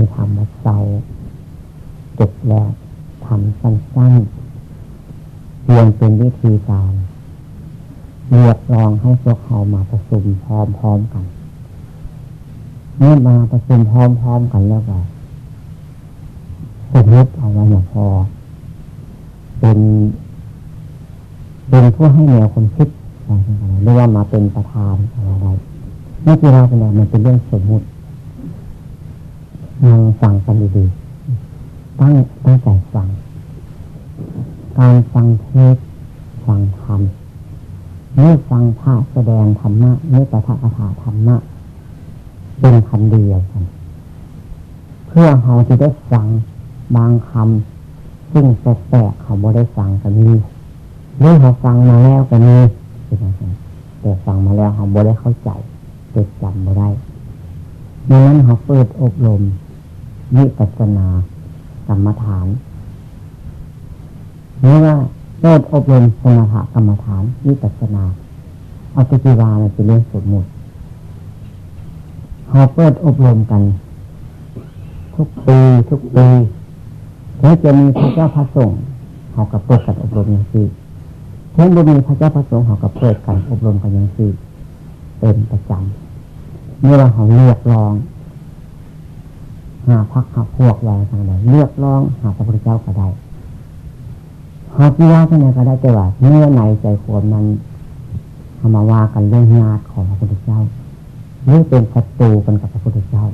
มีธรรมเศร้าจบแล้วทำสั้นๆเพียงเป็นวิธีการเรียกร้องให้พวกเขามาประชุมพร้อมๆกัน เมื่อมาประชุมพร้อมๆกันแล้วก็สมมติเอาไว้อย่างพอ เป็นเป็นผู้ให้แนวความคิดอะไรหรือว่ามาเป็นประธานอะไรไม่กี่เราเป็นอะไรมันเป็นเรื่องสมมุติ นั่งฟังกันดีๆตั้งตั้งใจฟัง การฟังเทศฟังธรรมเมื่อฟังพระแสดงธรรมะเมื่อประทับถาธรรมะเป็นคำเดียวกัน เพื่อเราจะได้ฟังบางคำซึ่งแปลกๆเขาบ่ได้ฟังกันมีเมื่อเขาฟังมาแล้วกันมีแต่ฟังมาแล้วเขาบ่ได้เข้าใจจดจำบ่ได้ดังนั้นเขาเปิดอบรม วิปัสสนากรรมฐานเมื่อว่าเปิดอบรมสมถกรรมฐานวิปัสสนาเอาตจิวาเป็นเรื่องสมมติเขาเปิดอบรมกัน ทุกปีทุกปีแล้วจะมีพระเจ้าพระสงฆ์เขากับเปิดกันอบรมอย่างสี่เช่นบุมีพระเจ้าพระสงฆ์เขากับเปิดกันอบรมกันอย่างสี่เป็นประจำเมื่อเขาเรียกร้อง หาพักหาพวกอะไรทางใดเรียกร้องหาพระพุทธเจ้าก็ได้หาที่ว่าที่ไหนก็ได้แต่ว่าเมื่อในใจขวมนั้นเอามาว่ากันเรื่องญาติของพระพุทธเจ้าหรือเป็นศัตรูกันกับพระพุทธเจ้า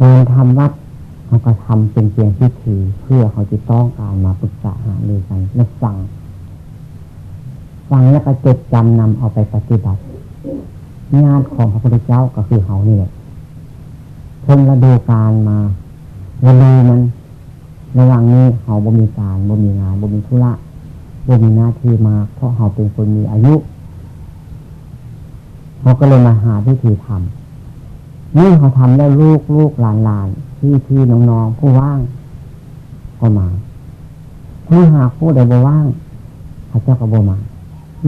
การทำวัดเขาก็ทำเป็นเพียงพิธีเพื่อเขาจะต้องการมาปรึกษาหารือกันและฟังฟังแล้วก็จดจำนำเอาไปปฏิบัติ งานของพระพุทธเจ้าก็คือเขานี่ยเพิ่งระดูการมาระดูมันระหว่างนี้เขาบ่มีการบ่มีงานบ่มีธุระบ่มีหน้าที่มาเพราะเขาเป็นคนมีอายุเขาก็เลยมาหาวิธีทำนี่เขาทำแล้ลูกลูกหลานหลานพี่พี่น้องๆผู้ว่าง ก็มาถ้หากผู้ใดบ่ว่างเขาเจ้าก็บ่มา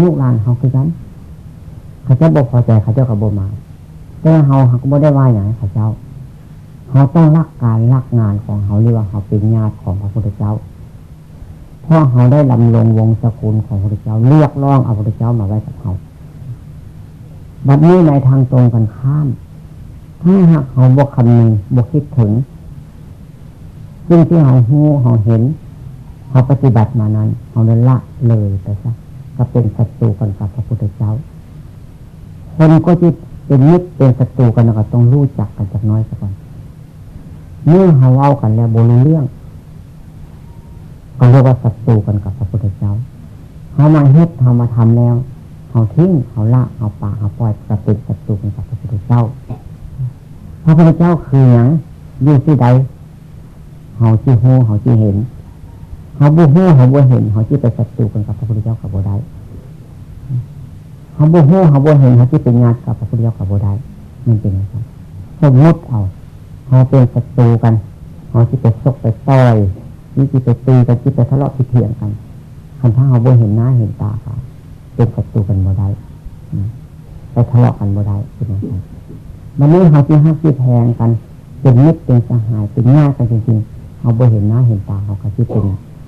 ลูกหลานเขาคือกันเขาเจ้าบ่พอใจเขาเจ้าก็บ่มาแต่เขาเขาก็บ่ได้ว่าอย่างเขาเจ้า เขาต้องรักการรักงานของเขาเรียกว่าเขาเป็นญาติของพระพุทธเจ้าเพราะเขาได้ลำลงวงสกุลของพระพุทธเจ้าเรียกร้องเอาพระพุทธเจ้ามาไว้กับเขาบัดนี้ในทางตรงกันข้าม ถ้าหากเขาบกคำนึงบกคิดถึงซึ่งที่เขาหูเขาเห็นเขาปฏิบัติมานั้นเขาเลยละเลยไปซะก็เป็นศัตรูกันกับพระพุทธเจ้า คนก็จะเป็นมิตรเป็นศัตรูกันก็ต้องรู้จักกันจากน้อยสักก่อน เมื่อเขาเอากันแล้วบรู้เรื่องก็เรียกว่าศัตรูกันกับพระพุทธเจ้าเขามาเฮ็ดเขามาทำแล้วเขาทิ้งเขาละเขาป่าเขาปล่อยจะเป็นศัตรูกันกับพระพุทธเจ้าพระพุทธเจ้าคืออย่างอยู่ที่ใดเขาที่หูเขาที่เห็นเขาบูหูเขาบูเห็นเขาที่ไปศัตรูกันกับพระพุทธเจ้ากับบูได้เขาบูหูเขาบูเห็นเขาที่เป็นญาติกับพระพุทธเจ้ากับบูได้มันเป็นอย่างไรสมมติเอา เขาเป็นศัตรูกันเขาที่ไปซกไปต่อยนี่ที่ไปตีกันที่ไปทะเลาะพิเถียงกันคันถ้าเขาบ่เห็นหน้าเห็นตาเขาเป็นศัตรูกันบ่ได้ไปทะเลาะกันบ่ได้เป็นอย่างไรมันนี้เขาที่ห้าที่แทงกัน เป็นมิตรเป็นสหายเป็นญาติกันจริงๆเขาบ่เห็นหน้าเห็นตาเขาก็ที่เป็น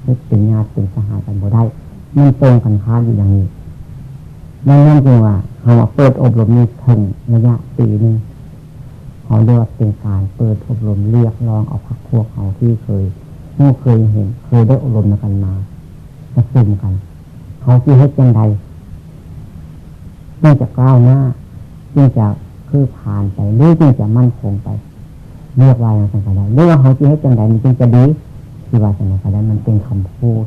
มิตรเป็นญาติเป็นสหายกันบ่ได้มันตรงกันค้าอยู่อย่างนี้นั่นนั่นจึงว่าเขาเปิดอบรมนี้ถึงระยะปีหนึ่ง เขาเรียกว่าเป็นการเปิดอบรมเรียกร้องเอาพักพวกเขาที่เคยผู้เคยเห็น เคยได้อบรมกันมาประชุมกัน เขาที่ให้จังใดจึงจะก้าวหน้าจึงจะคือผ่านไปหรือจึงจะมั่นคงไปเรียกว่าอย่างไรก็ได้เรียกว่าเขาที่ให้จังใดมันจึงจะดีที่ว่าจังไรก็ได้มันเป็นคำพูด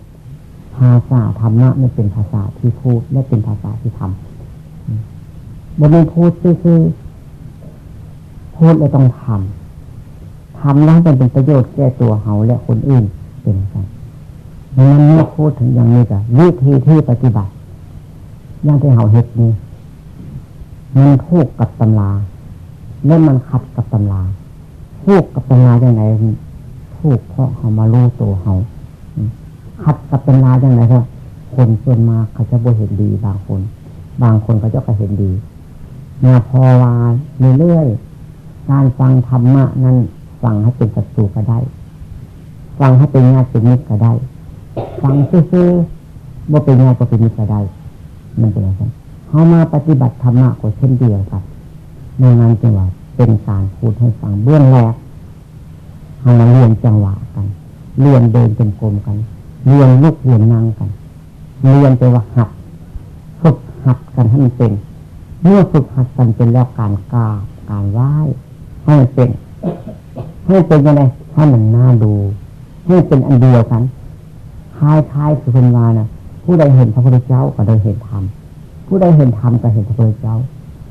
ภาษาธรรมะไม่เป็นภาษาที่พูดและเป็นภาษาที่ทำบนนี้พูดซื่อ พูดแล้วต้องทำทำแล้วจะเป็นประโยชน์แก่ตัวเขาและคนอื่นเป็นกันมันเมื่อพูดถึงอย่างนี้กับวิธีที่ปฏิบัติอย่างที่เขาเห็ดนี้มันทูกกับตำราแล้วมันขัดกับตำราทูกกับตำราอย่างไรทูกเพราะเขามาลู่ตัวเขาขัดกับตำราอย่างไรก็คนส่วนมากเขาจะบ่เห็นดีบางคน บางคนเขาจะก็เห็นดีมาพอวาเรื่อยๆ การฟังธรรมะนั้นฟังให้เป็นศัตรูก็ได้ ฟังให้เป็นญาติเป็นมิตรก็ได้ ฟังซื่อๆว่าเป็นญาติก็เป็นมิตรก็ได้ มันเป็นอะไรเขามาปฏิบัติธรรมะก็เช่นเดียวกันในงานจังหวะเป็นการพูดให้ฟังเบื้องแรกเราเรียนจังหวะกันเรียนเดินจงกรมกันเรียนลุกเรียนนั่งกันเรียนไปว่าหัดฝึกหัดกันให้มันเป็น เมื่อฝึกหัดกันเป็นแล้วการกราการไหว้ ให้มันเป็น ให้เป็นยังไงให้มันน่าดู ให้เป็นอันเดียวกันคล้ายคล้ายคือคนมานะผู้ใดเห็นพระพุทธเจ้าก็ได้เห็นธรรมผู้ใดเห็นธรรมก็เห็นพระพุทธเจ้า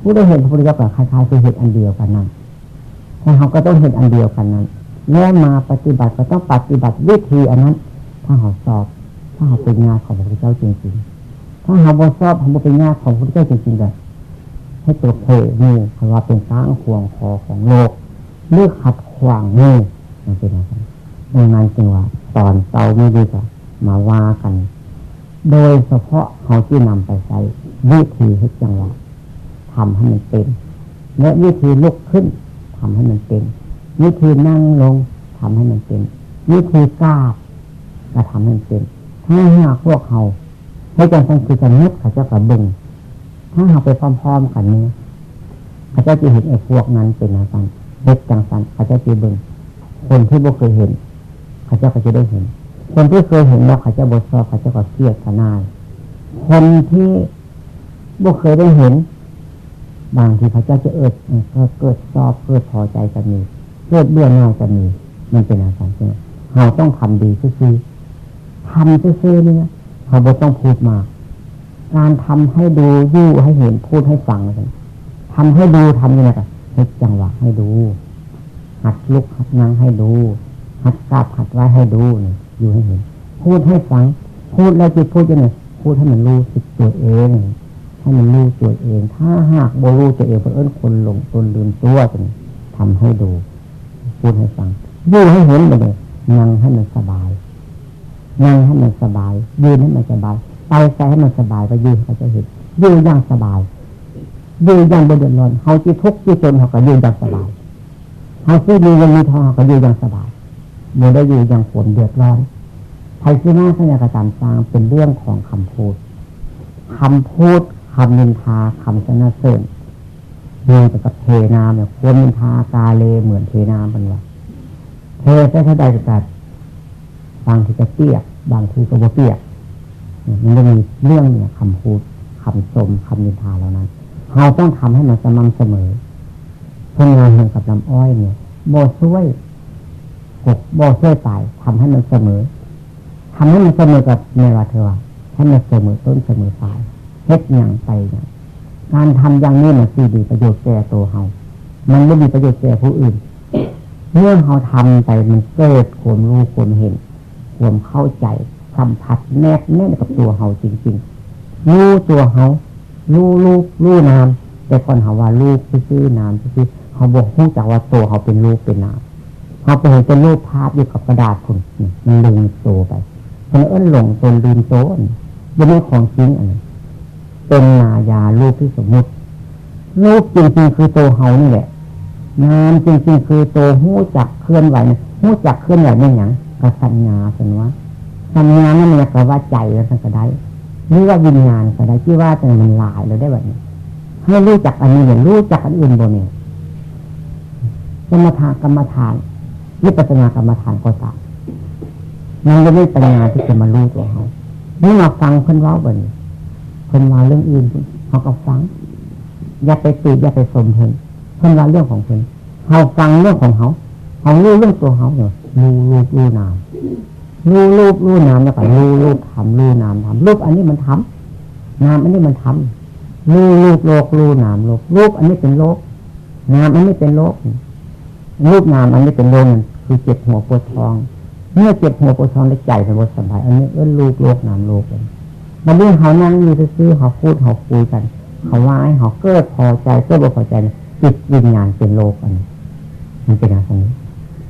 ผู้ใดเห็นพระพุทธเจ้าก็คล้ายๆคือเห็นอันเดียวกันนั้นแต่เขาก็ต้องเห็นอันเดียวกันนั้นเมื่อมาปฏิบัติก็ต้องปฏิบัติวิธีอันนั้นถ้าเขาสอบ ถ้าเขาเป็นงานของพระพุทธเจ้าจริงๆถ้าเขาบอสอบเขาเป็นงานของพระพุทธเจ้าจริงๆเลย ให้ตัวเพมือคำว่าเป็นสร้างห่วงคอของโลกเลือกขัดขวางมือมันเป็นอะไรดังนั้นจึงว่าตอนเตาไม่ดีกว่ามาว่ากัน โดยเฉพาะเขาที่นำไปใช้วิธีให้จังหวะทำให้มันเป็น และวิธีลุกขึ้นทำให้มันเป็น วิธีนั่งลงทำให้มันเป็น วิธีกราบก็ทำให้มันเป็นถ้าหากพวกเขาให้จังสังคือกันนึกเขาจะกระบึง ถ้าหากไปพร้อมๆกันนี้เขาจะจะเห็นไอ้พวกนั้นเป็นอะไรกันเด็กจังสันเขาจะจะเบึงคนที่บ่เคยเห็นเขาเจะก็จะได้เห็น คนที่เคยเห็นแล้วเขาจะบทสอบเขาเจะก็เครียดขนายคนที่บ่เคยได้เห็น บางทีเขาจะจะเอิดก็เกิดสอบเกิดพอใจกันมีเกิดเบื่อหน่ายจะมี มันเป็นอาการใช่ไหมเราต้องทำดีซื่อทำซื่อเนี่ยเราบ่ต้องพูดมาก การทำให้ดูยู่ให้เห็นพูดให้ฟังเลยทำให้ดูทำยังไงกันเฮ็จังหวะให้ดู หัดลุกหัดนั่งให้ดู หัดกราบหัดไหวให้ดูนี่อยู่ให้เห็น พูดให้ฟัง พูดแล้วจิตพูดยังไงพูดให้มันรู้สึกตัวเองให้มันรู้ตัวเอง ถ้าหากโบรู้ตัวเองเพื่อนคนหลงตนลืมตัวจนทำให้ดู พูดให้ฟังยืดให้เห็นไปเลยนั่งให้มันสบายนั่งให้มันสบายยืนให้มันสบาย ไปใส่ให้มันสบายไปยืนเขาจะเห็นยืนอย่างสบายยืนอย่างบนเดือดร้อนเขาจีทุกข์จีจนเขาก็ยืนอย่างสบายเขาซื้อมีเงินมีทองเขาก็ยืนอย่างสบายโมได้อยู่อย่างฝนเดือดร้อนใครที่น้าสัญญากระจำสร้างเป็นเรื่องของคำพูดคำพูดคำนินทาคำสนเสริญดูกับเทน้ำเนี่ยควรมินทากาเลเหมือนเทน้ำเป็นว่าเทไปเท่าใดกับบางทีจะเปียก บางทีก็บ่เปียก มันจะมีเรื่องเนี่ยคำพูดคำชมคำนินทาเหล่านั้นเราต้องทำให้มันสม่ำเสมอทำงานเหมือนกับลำอ้อยเนี่ยโบช่วยหกโบช่วยตายทำให้มันเสมอทำให้มันเสมอกับเมวาเธอให้มันเสมอต้นเสมอปลายเฮ็ดอย่างไปอย่างการทำอย่างนี้มันคือดีประโยชน์แก่ตัวเฮามันไม่มีประโยชน์แก่ผู้อื่นเมื่อเราทำไปมันเกิดความรู้ความเห็น ความเข้าใจ สัมผัสแนบแน่นกับตัวเฮาจริงๆรู้ตัวเฮารู้ลูกรู้นาม แต่ก่อนเขาว่าลูกซื่อนามซื่อเขาบอกพูดจากว่าตัวเขาเป็นลูกเป็นนามเขาไปเห็นเป็นรูปภาพอยู่กับกระดาษคุณมันลืมโตไปคนเอิ้นหลงตนลืมโตยังไม่ของจริงอันนี้เป็นนายารูปที่สมมุติรูปจริงๆคือตัวเฮานี่แหละนามจริงๆคือตัวหู้จักเคลื่อนไหวหู้จักเคลื่อนไหวนี่อย่างกสัญญาสันวะ สัญญานนั่นมันก็ว่าใจแล้วสันก็ได้หรือว่าวิญญาณก็ได้ที่ว่าจะมันลายเราได้แบบนี้ให้รู้จักอันนี้อย่ารู้จักอันอื่นบนนี้กรรมฐานกรรมฐานวิปัสสนากรรมฐานก็ตามมันจะไม่ปัญญาที่จะมารู้ตัวเขานี่มาฟังเพื่นว่าบนเพื่นว่าเรื่องอื่นเขาก็ฟัง อย่าไปตีอย่าไปสมเพื่นเพื่นว่าเรื่องของเพื่นเขาฟังเรื่องของเขาเขารู้เรื่องตัวเขาเนี่ยรู้รู้รู้นาม รู้รูปรู้นามแล้วก็รู้รูปทำรู้นามทำรูปอันนี้มันทำนามอันนี้มันทำรู้รูปโลกรู้นามโลกรูปอันนี้เป็นโลกนามอันนี้เป็นโลกรูปนามอันนี้เป็นโลกคือเจ็บหัวปวดท้อง เมื่อเจ็บหัวปวดท้องได้ใจเป็นบสบายอันนี้เอื้อรูปโลกนามโลกเลยมันเรื่องเขานั่งอยู่ซื้อเขาพูดเขาคุยกันเขาว่าให้เขาเกิดพอใจเกิดบ่พอใจจิตวิญญาณเป็นโลกอันนี้มันเป็นอะไรนี้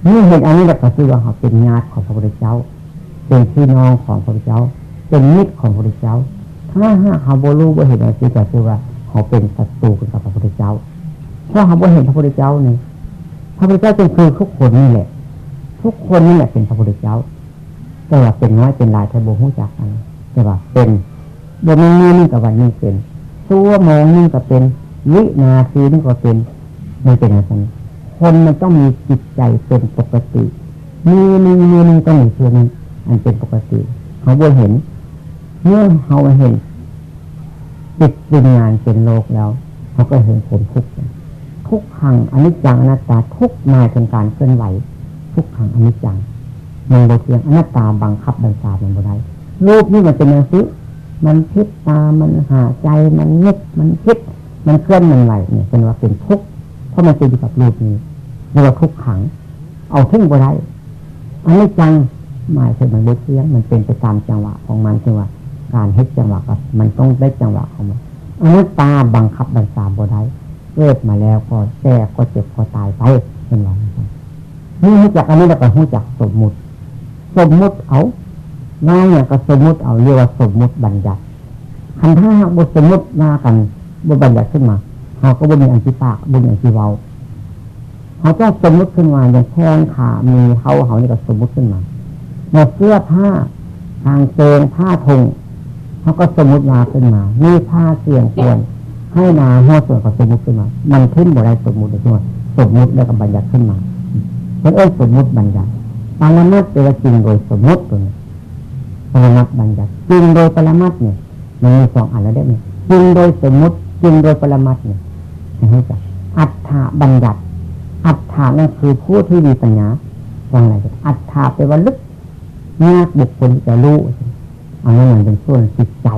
เมื่อเห็นอันนี้เราก็คือว่าเขาเป็นญาติของพระพุทธเจ้า เป็นพี่น้องของพระพุทธเจ้า เป็นมิตรของพระพุทธเจ้า ถ้าหากเขาบรู้ว่าเห็นอะไรก็คือว่าเขาเป็นศัตรูกับพระพุทธเจ้าเพราะเขาบ่เห็นพระพุทธเจ้าเนี่ยพระพุทธเจ้าจึงคือทุกคนนี่แหละ ทุกคนนี่แหละเป็นพระพุทธเจ้า แต่ว่าเป็นน้อยเป็นหลายทโบหูจักกันแต่ว่าเป็นเดี๋ยวนี้นี่กับวันนี้เป็นชั่วโมงนี่ก็เป็นวินาทีนี่ก็เป็นไม่เป็นอะไรคนมันต้องมีจิตใจเป็นปกติ มีมีมีมีต้องมีเชื่อนี้ อันเป็นปกติเขาบ่เห็น เมื่อเขาเห็นจิตวิญญาณเป็นโลกแล้ว เขาก็เห็นผลทุกข์ทุกขังอนิจจังอนัตตาทุกมาถึงการเคลื่อนไหว ทุกขังอนิจจังมันโดเพียงอนัตตาบังคับบัญชามันบ่ได้รูปนี่มันเป็นอย่างนี้มันคิดตา มันหาใจ มันนึก มันคิด มันเคลื่อนมันไหวเนี่ยเป็นว่าเป็นทุกข์ เพราะมันเป็นอยู่กับรูปนี้เรียกว่าทุกขัง เอาทึ่งบ่ได้อันนี้จัง หมายถึงมันบุเทียงมันเป็นไปตามจังหวะของมันคือว่าการเฮ็ดจังหวะกับมันต้องได้จังหวะของมันอนัตตาบังคับบัญชาบ่ได้เกิดมาแล้วก็แก่ก็เจ็บก็ตายไปเป็นว่านี่รู้จักอันนี้แล้วก็รู้จักสมมุติ สมมุติเอาง่ายเนี่ยก็สมมุติเอาเรียกว่าสมมุติบัญญัติคันถ้าหากบทสมมุติมากันบทบัญญัติขึ้นมาเขาก็บ่มีอันที่ปากบ่มีอันที่เว้าเขาจะสมมุติขึ้นมาอย่างแข้งขามีเขาเขานี่ก็สมมุติขึ้นมา ในเสื้อผ้าทางเกงผ้าทงเขาก็สมมุติมาขึ้นมา มีผ้าเสี่ยงควรให้นาหัวส่วนก็สมมุติขึ้นมา มันขึ้นบ่ได้สมมติเลยว่าสมมุติแล้วก็บัญญัติขึ้นมาเป็นเอ้สมมุติบัญญัติปรมัตถ์เป็นจริงโดยสมมุติตัวนี้ปรมัตถ์บัญญัติจริงโดยปรมัตถ์เนี่ยมันมีสองอันแล้วได้ไหมจริงโดยสมมุติจริงโดยปรมัตถ์เนี่ยให้จักอัฏฐบัญญัติ อัฏฐานั่นคือผู้ที่มีปัญญาฟังอะไรอัฏฐาเป็นว่าลึก ยากบุคคลจะรู้อันนั้นมันเป็นส่วนจิตใจ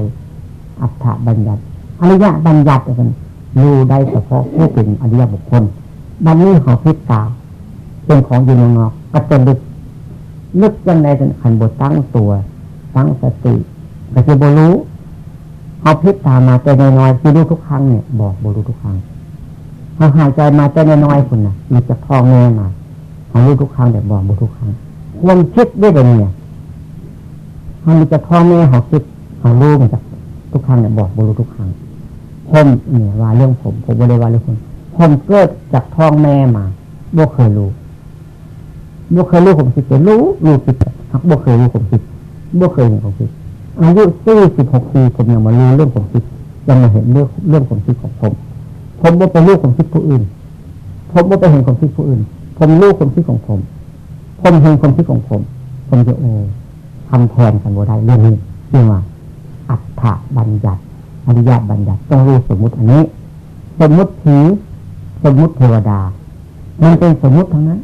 อัฏฐบัญญัติอริยบัญญัติเป็นรู้ได้เฉพาะผู้เป็นอริยบุคคลบันนี้ขอพิจาเป็นของอยู่นอกก็จะลึกลึกยังไงเป็นขันบทตั้งตัวตั้งสติก็จะบรู้เอาพิจามาแต่น้อยๆที่รู้ทุกครั้งเนี่ยบอกบรู้ทุกครั้งพอหายใจมาแต่น้อยๆคุณนะมันจะพองแง่มาเขารู้ทุกครั้งแต่บอกบรู้ทุกครั้งควรคิดได้เลยเนี่ย มันจะพ่อแม่เขาคิดเขารู้มันจะทุกครั้งเนี่ยบอกบรูทุกครั้งผมเนี่ยว่าเรื่องผม ผมไม่ได้ว่าเรื่องคนผมเกิดจากท้องแม่มาบ่เคยรู้บ่เคยรู้ผมคิดแต่รู้รู้คิดทักบ่เคยรู้ผมคิดบ่เคยเห็นผมคิดอายุสี่สิบหกปีผมยังมารู้เรื่องผมคิดยังมาเห็นเรื่องเรื่องผมคิดของผม ผมบ่ไปรู้ผมคิดผู้อื่น ผมบ่ไปเห็นผมคิดผู้อื่น ผมรู้ผมคิดของผม ผมเห็นผมคิดของผม ผมจะโอ้ ทำแทนกันบ่ได้เรื่องนี้เรียกว่า อัฏฐบัญญัติอริยบัญญัติต้องรู้สมมุติอันนี้ สมมุติผีสมมุติเทวดา มันเป็นสมมุติทั้งนั้น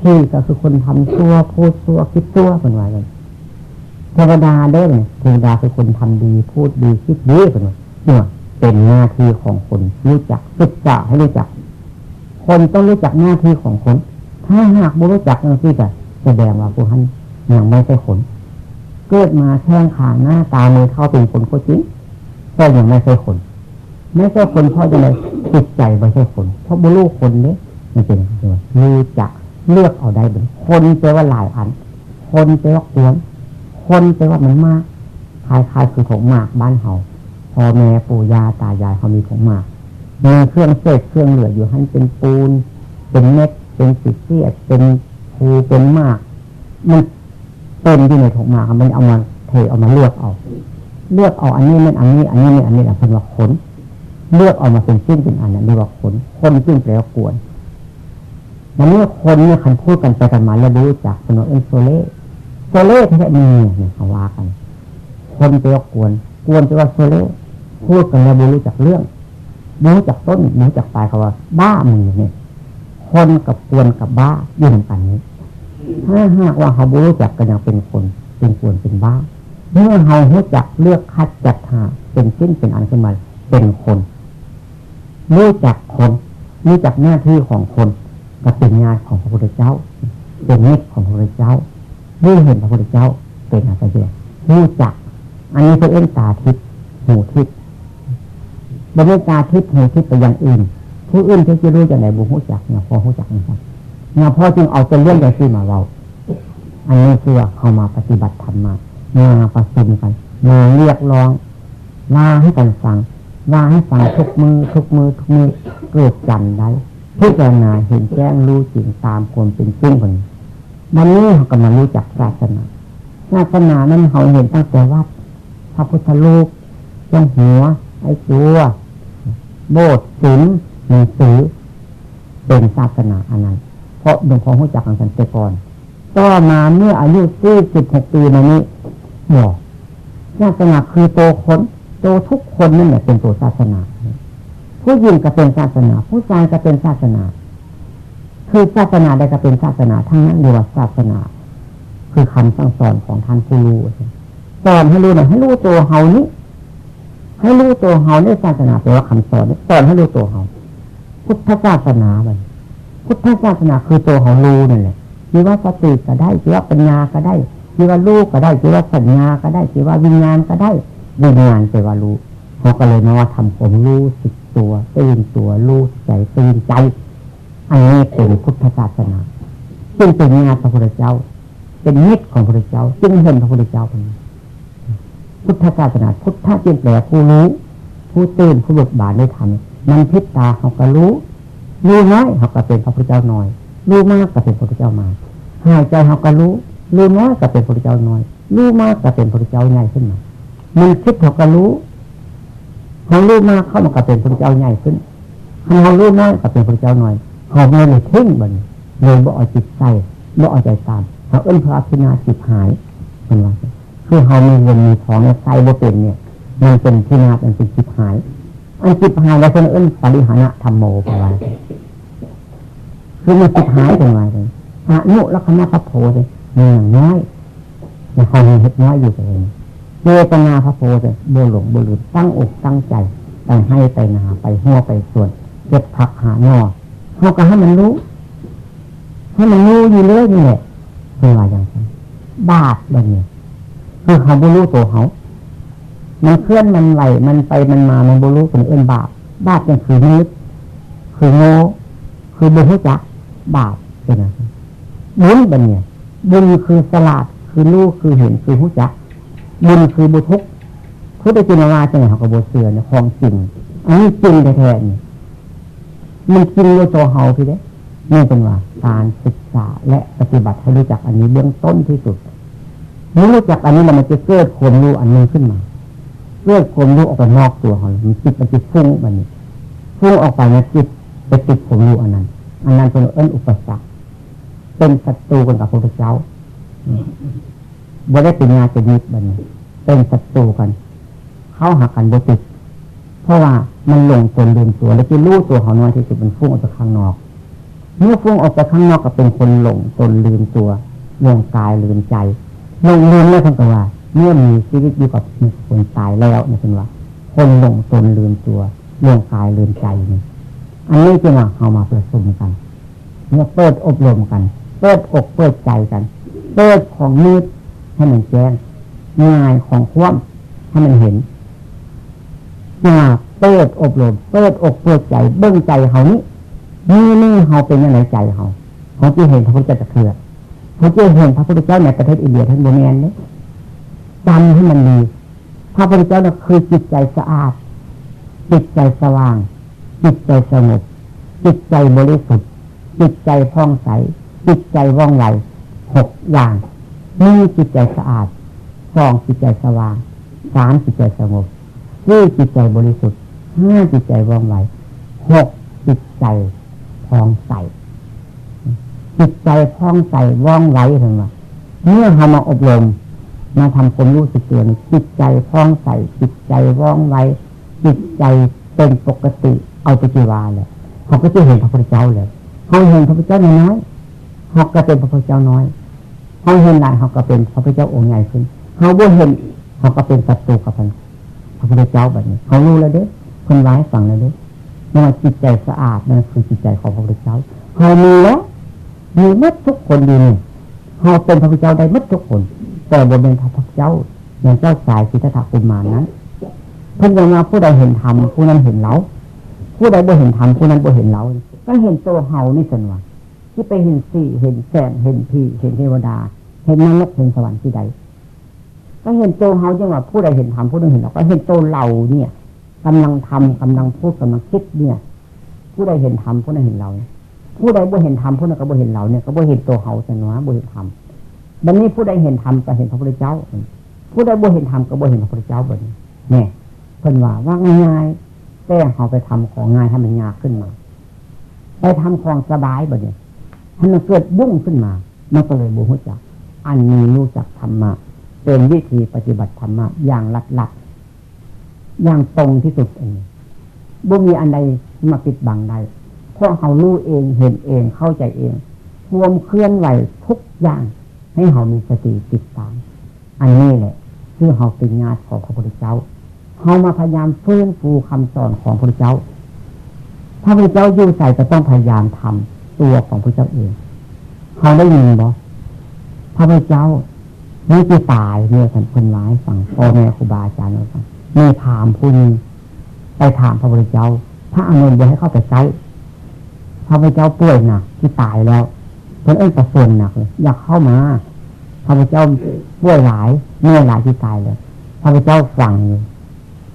ที่ก็คือคนทำชั่วพูดชั่วคิดชั่วเป็นว่าเลยเทวดาเด้เนี่ยเทวดาคือคนทำดี พูดดีคิดดีเป็นว่าเนี่ยเป็นหน้าที่ของคนรู้จักศึกษาให้รู้จัก คนต้องรู้จักหน้าที่ของคน ถ้าหากไม่รู้จักหน้าที่จะแสดงว่าผู้ท่านยังไม่ใช่คน เกิดมาแข้งขาหน้าตามือเท้าเป็นคนก็จริงก็ยังไม่ใช่คน ไม่ใช่คนเพราะอะไรจิตใจไม่ใช่คน เพราะบุรุษคนเนี้ยมันเป็นตัวรู้จักเลือกเอาได้เป็นคนแปลว่าหลายอัน คนแปลว่าควรคนแปลว่ามันมากคล้ายๆคือของมากบ้านเฮาพ่อแม่ปู่ย่าตายายเขามีของมากมีเครื่องเศษเครื่องเหลืออยู่ให้เป็นปูน เป็นเม็ดเป็นสีเสียเป็นภูเป็นมาก มัน เป็นที่ในของมากมันเอามาเทเอามาเลือกเอาเลือกเอาอันนี้มันอันนี้ อันนี้นี่อันนี้แหละเป็นว่าขนเลือกออกมาเป็นชิ้นเป็นอันนั้นเรียกว่าขนคนชิ้นแปลว่ากวนมันเมื่อคนเนี่ยคันพูดกันไปกันมาแล้วรู้จักสนเอ็นโซเล่โซเล่ที่แท้มีเนี่ยเขาว่ากัน คนแปลว่ากวนกวนแปลว่าโซเล่พูดกันแล้วรู้จักเรื่องรู้จักต้นรู้จักปลายเขาว่า บ้ามึงเนี่ยคนกับกวนกับบ้ายื่นกันนี้ ถ้าหากว่าเขารู้จักกันอย่างเป็นคน เป็นกวนเป็นบ้าเมื่อเรารู้จักเลือกคัดจัดหาเป็นชิ้นเป็นอันขึ้นมาเป็นคนรู้จักคนรู้จักหน้าที่ของคนก็เป็นงานของพระพุทธเจ้า เป็นนิสของพระพุทธเจ้ารู้เห็นพระพุทธเจ้าเป็นอะไรเดียวรู้จัก อันนี้เป็นเอ็นตาทิพย์หูทิพย์บรรยากาทิพย์หูทิพย์ไปอย่างอื่น ผู้อื่นที่จะรู้จากไหนบุหูจักเนี่ยพอหูจักนะครับ เนี่ยพอจึงเอาเป็นเรื่องใดที่มาเราอันนี้คือว่าเข้ามาปฏิบัติธรรมมามาประชุมกัน มาเรียกร้องลาให้กันฟังลาให้ฟังทุกมือทุกมือทุกมือเกิดจันได้พิจารณาเห็นแจ้งรู้จริงตามความเป็นจริงคนวันนี้เขากำลังรู้จักศาสนาศาสนานั้นเขาเห็นตั้งแต่วัดพระพุทธรูปเจ้าหัว ไอ้ตัวโบสถ์ศิลหนังสือเป็นศาสนาอันนั้น ราะดวงของหัวจักของสันเตก่อนต่อมาเมื่ออายุสี่สิบหกปีมานี้บอกศาสนาคือโตคนโตทุกคนนั่นแหละเป็นตัวศาสนา ผู้หญิงก็เป็นศาสนา ผู้ชายก็เป็นศาสนา คือศาสนาใดก็เป็นศาสนาทั้งนั้นเรียกว่าศาสนา คือคำสั่งสอนของท่านผู้รู้สอนให้รู้หน่อยให้รู้ตัวเฮานี้ให้รู้ตัวเฮาในศาสนาแปลว่าคำสอนสอนให้รู้ตัวเฮาพุทธศาสนาบัน พุทธศาสนาคือตัวของรู้นั่นแหละที่ว่าสติก็ได้ที่ว่าปัญญาก็ได้ที่ว่าลูกก็ได้ที่ว่าสัญญาก็ได้ที่ว่าวิญญาณก็ได้วิญญาณแปลว่ารู้เขาก็เลยมาว่าทำผมรู้สึกตัวตื่นตัวรู้ใจตื่นใจ อันนี้เป็นพุทธศาสนาซึ่งเป็นงานพระพุทธเจ้า เป็นมิตรของพระพุทธเจ้า จึงเห็นพระพุทธเจ้าเป็นพุทธศาสนาพุทธะจึงแปลผู้รู้ ผู้ตื่นผู้บิกบานได้ทำมันพิษตาเขาก็รู้ รู้น้อยเขาก็เป็นพระพุทธเจ้าน้อย รู้มากก็เป็นพระพุทธเจ้ามาหายใจเขาก็รู้ รู้น้อยก็เป็นพระพุทธเจ้าน้อย รู้มากก็เป็นพระพุทธเจ้าใหญ่ขึ้นมามันคิดเขาก็รู้เขารู้มากเข้ามาก็เป็นพระพุทธเจ้าใหญ่ขึ้นเขารู้น้อยก็เป็นพระพุทธเจ้าน้อยเขาไม่เลยทิ้งบันเลยบ่เอาจิตใส่บ่เอาใจตามเขาเอื้นพระพินาจิตหายเป็นว่าคือเขามีเงินมีทองในใจบ่เป็นเนี่ยมันเป็นพินาศมันเป็นจิตหาย อันจิตหายแล้วคนเอื้นปริหานะธรรมโมไปว่า คือมันจิตหายเป็นว่าเลยอนุลักษณะพระโพเลยมีอย่างน้อยในความมีเห็ดน้อยอยู่เองเจตนาพระโพเลยโบหลงโบหลุดตั้งอกตั้งใจไปให้ไปนาไปหัวไปส่วนเก็บผักหาหนอเขาก็ให้มันรู้ให้มันรู้อยู่เรื่อยนี่แหละเป็นว่าอย่างไรบาปแบบนี้คือเขาบุรู้ตัวเขา มันเคลื่อนมันไหวมันไปมันมามันบุรู้เป็นเอื้นบาป บาปอย่คือนิดคือโง่คือบุหุจัก บาปเป็นอะไรบุญแบบนี้บุญคือสลาดคือรู้คือเห็นคือหุจักบุญคือบุทุกพุทธจินราจังเขากับโบเสือเนี่ยของจริงอันนี้จริงแท้ๆนี่มันจริงโดยตัวเฮาพี่เด้นี่เป็นว่าการศึกษาและปฏิบัติให้รู้จักอันนี้เบื้องต้นที่สุดเมื่อรู้จักอันนี้แล้วมันจะเกิดความรู้อันนึงขึ้นมาเกิดความรู้ออกไปนอกตัวเของมันจิตมันจะฟุ้งมันนี้ฟุ้งออกไปในจิตไปติดความรู้อันนั้น อันนั้นเป็นเอื้นอุปสรรคเป็นศัตรูกันกับพระพุทธเจ้าบ่ได้เป็นงานเป็นมิตรบันนี้เป็นศัตรูกัน เข้าหากันบ่ติดเพราะว่ามันหลงตนลืมตัว แล้วที่รู้ตัวเของน้อยที่สุดมันฟุ้งออกจากข้างนอก เมื่อฟุ้งออกจากข้างนอกก็เป็นคนหลงตนลืมตัวหลงกายลืมใจหลงลืมแล้วท่านก็ว่าเมื่อมีชีวิตอยู่กับคนตายแล้วนี่เป็นว่า คนหลงตนลืมตัวหลงกายลืมใจนี่ อันนี้จึงว่าเอามาประชุมกันเมื่อเปิดอบรมกัน เปิดอกเปิดใจกัน เปิดของมืดให้มันแจ้งง่ายของคว่ำให้มันเห็นมาเปิดอบรมเปิดอกเปิดใจ เบื้องใจเขานี้นี่นี่เขาเป็นยังไงใจเขาเขาที่เห็นพระพุทธเจ้าจะเคลือเขาจะเห็นพระพุทธเจ้าในประเทศอินเดียทั้งโบเนียนนี้จำให้มันมีพระพุทธเจ้าเนี่ยคือจิตใจสะอาดจิตใจสว่าง จิตใจสงบ จิตใจบริสุทธิ์ จิตใจพ่องใส จิตใจว่องไวหกอย่างนี่จิตใจสะอาดสองจิตใจสว่างสามจิตใจสงบสี่จิตใจบริสุทธิ์ห้าจิตใจว่องไวหกจิตใจพองใส จิตใจพองใสว่องไวถึงว่าเมื่อเรามาอบรมมาทำความรู้สึกตัวจิตใจพองใสจิตใจว่องไวจิตใจเป็นปกติ เอาไปจีวาเลยเขาก็จะเห็นพระพุทธเจ้าเลยเขาเห็นพระพุทธเจ้าน้อยเขาก็เป็นพระพุทธเจ้าน้อยเขาเห็นหลายเขาก็เป็นพระพุทธเจ้าองค์ใหญ่ขึ้นเขาบ่เห็นเขาก็เป็นศัตรูกับพระพุทธเจ้าแบบนี้เขารู้แล้วเด้คนร้ายฝังแล้วเด้นั่นจิตใจสะอาดนั่นคือจิตใจของพระพุทธเจ้าเขามีแล้วมีมัดทุกคนดีนี่เขาเป็นพระพุทธเจ้าได้มัดทุกคน แต่บนเป็นพระพุทธเจ้าอย่างเจ้าสายสิทธัตถกุมารนั้นเพิ่นยังมาผู้ใดเห็นธรรมผู้นั้นเห็นเรา ผู้ใดบ่เห็นธรรมผู้นั้นบ่เห็นเราก็เห็นตัวเฮานี่สันวะที่ไปเห็นสี่เห็นแสงเห็นพี่เห็นเทวดา เห็นนรกเห็นสวรรค์ที่ใด ก็เห็นตัวเฮาจังว่าผู้ใดเห็นธรรมผู้นั้นเห็นเราก็เห็นตัวเราเนี่ยกำลังทำกำลังพูดกำลังคิดเนี่ย ผู้ใดเห็นธรรมผู้นั้นเห็นเรา ผู้ใดบ่เห็นธรรมผู้นั้นก็บ่เห็นเราเนี่ยก็บ่เห็นตัวเขาสนวะบ่เห็นธรรมบัดนี้ผู้ใดเห็นธรรมก็เห็นพระพุทธเจ้า ผู้ใดบ่เห็นธรรมก็บ่เห็นพระพุทธเจ้าบัดนี้เนี่ยเพิ่นว่าว่าง่าย แต่เขาไปทำของง่ายให้มันยากขึ้นมา ไปทำของสบายบัดนี้ให้มันเกิดยุ่งขึ้นมา มันก็เลยบุหุจัก อันนี้รู้จักธรรมะ เป็นวิธีปฏิบัติธรรมะอย่างลัดลัดอย่างตรงที่สุดเองบ่มีอันใดมาปิดบังได้เพราะเขารู้เองเห็นเองเข้าใจเองรวมเคลื่อนไหวทุกอย่าง ให้เขามีสติติดตาม อันนี้แหละ คือเขาเป็นญาติของพระพุทธเจ้า เขามาพยายามฟื้นฟูคำสอนของพระพุทธเจ้าพระเจ้ายู่ใส่จะต้องพยายามทำตัวของพระเจ้าเองเขาได้ยินบ่พระพุทธเจ้าไม่ที่ตายเนี่ยสันคนร้ายฝั่งพ่อแม่ครูบาอาจารย์เราฟังมีถามผู้นี้ไปถามพระพุทธเจ้า พระอนุนจะให้เข้าไปใช้พระพุทธเจ้าป่วยหนักที่ตายแล้วเพื่อนเอ้นประสนหนักเลยอยากเข้ามาพระพุทธเจ้าป่วยหลายเมื่อหลายที่ตายเลยพระพุทธเจ้าฟังอยู่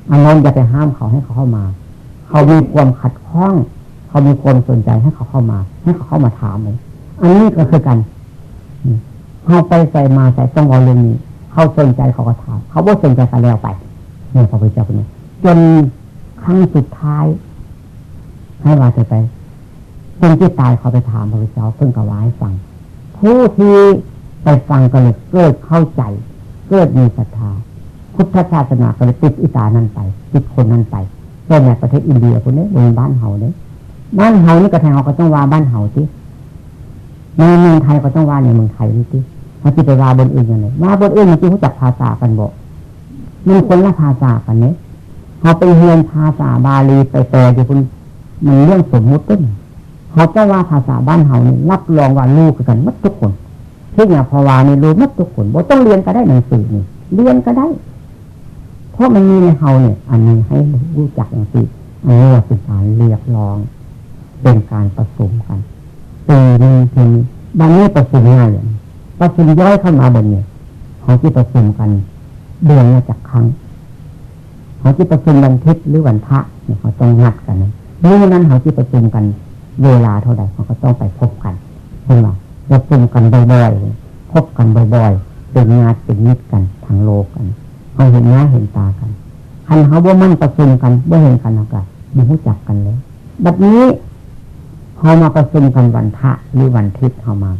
อนุนจะไปห้ามเขาให้เขาเข้ามา เขามีความขัดข้อง เขามีความสนใจให้เขาเข้ามา ให้เขาเข้ามาถามเลยอันนี้ก็คือกันเขาไปใส่มาใส่ต้องวอลเรื่องนี้ เขาสนใจเขาก็ถาม เขาบ่สนใจกันแล้วไปเนี่ยพระพุทธเจ้าคนนี้จนครั้งสุดท้าย ให้ว่าจะไปคนที่ตายเขาไปถามพระพุทธเจ้าเพิ่งกระวายฟัง ผู้ที่ไปฟังก็เลยเกิดเข้าใจ เกิดมีศรัทธา พุทธศาสนาก็เลยติดอิตานั่นไป ติดคนนั้นไปเช่นในประเทศอินเดียคนนี้บนบ้านเฮาเนี่ยบ้านเฮานี่กระแทงเขาก็ต้องว่าบ้านเฮาที่ในเมืองไทยก็ต้องว่าในเมืองไทยนี่ที่เขาจะไปว่าบนอื่นยังไงว่าบนอื่นมันจะรู้จักภาษากันบอกมันคนละภาษากันเนี่ยเขาไปเรียนภาษาบาลีไปแปลที่คุณมันเรื่องสมมุติต้นเขาจะว่าภาษาบ้านเฮานี่รับรองว่าลูกกันมัดทุกคนที่เนี่ยพอวานี่รู้มัดทุกคนบ่ต้องเรียนก็ได้หนังสือนี่เรียนก็ได้ เพราะมันมีในเฮาเนี่ย อันนี้ให้รู้จักอย่างสิอันนี้ว่าเป็นการเรียกร้อง เป็นการผสมกันปีนี้ทีนี้บางนี้ประชุมง่ายอย่างประชุมย่อยเข้ามาบนเนี่ยเขาที่ประชุมกันเดือนละจากครั้งเขาที่ประชุมวันทิศหรือวันพระเนี่ยเขาต้องนัดกันนะเมื่อนั้นเขาที่ประชุมกันเวลาเท่าใดเขาก็ต้องไปพบกันเห็นไหมประชุมกันบ่อยๆพบกันบ่อยๆเป็นงานเป็นมิตรกันทางโลกกัน เขาเห็นหน้าเห็นตากันคันเขาบ่มั่นประชุมกันบ่เห็นกันแล้วกันมีรู้จักกันแล้วแบบนี้เขามาประชุมกันวันพระหรือวันทิศเขามา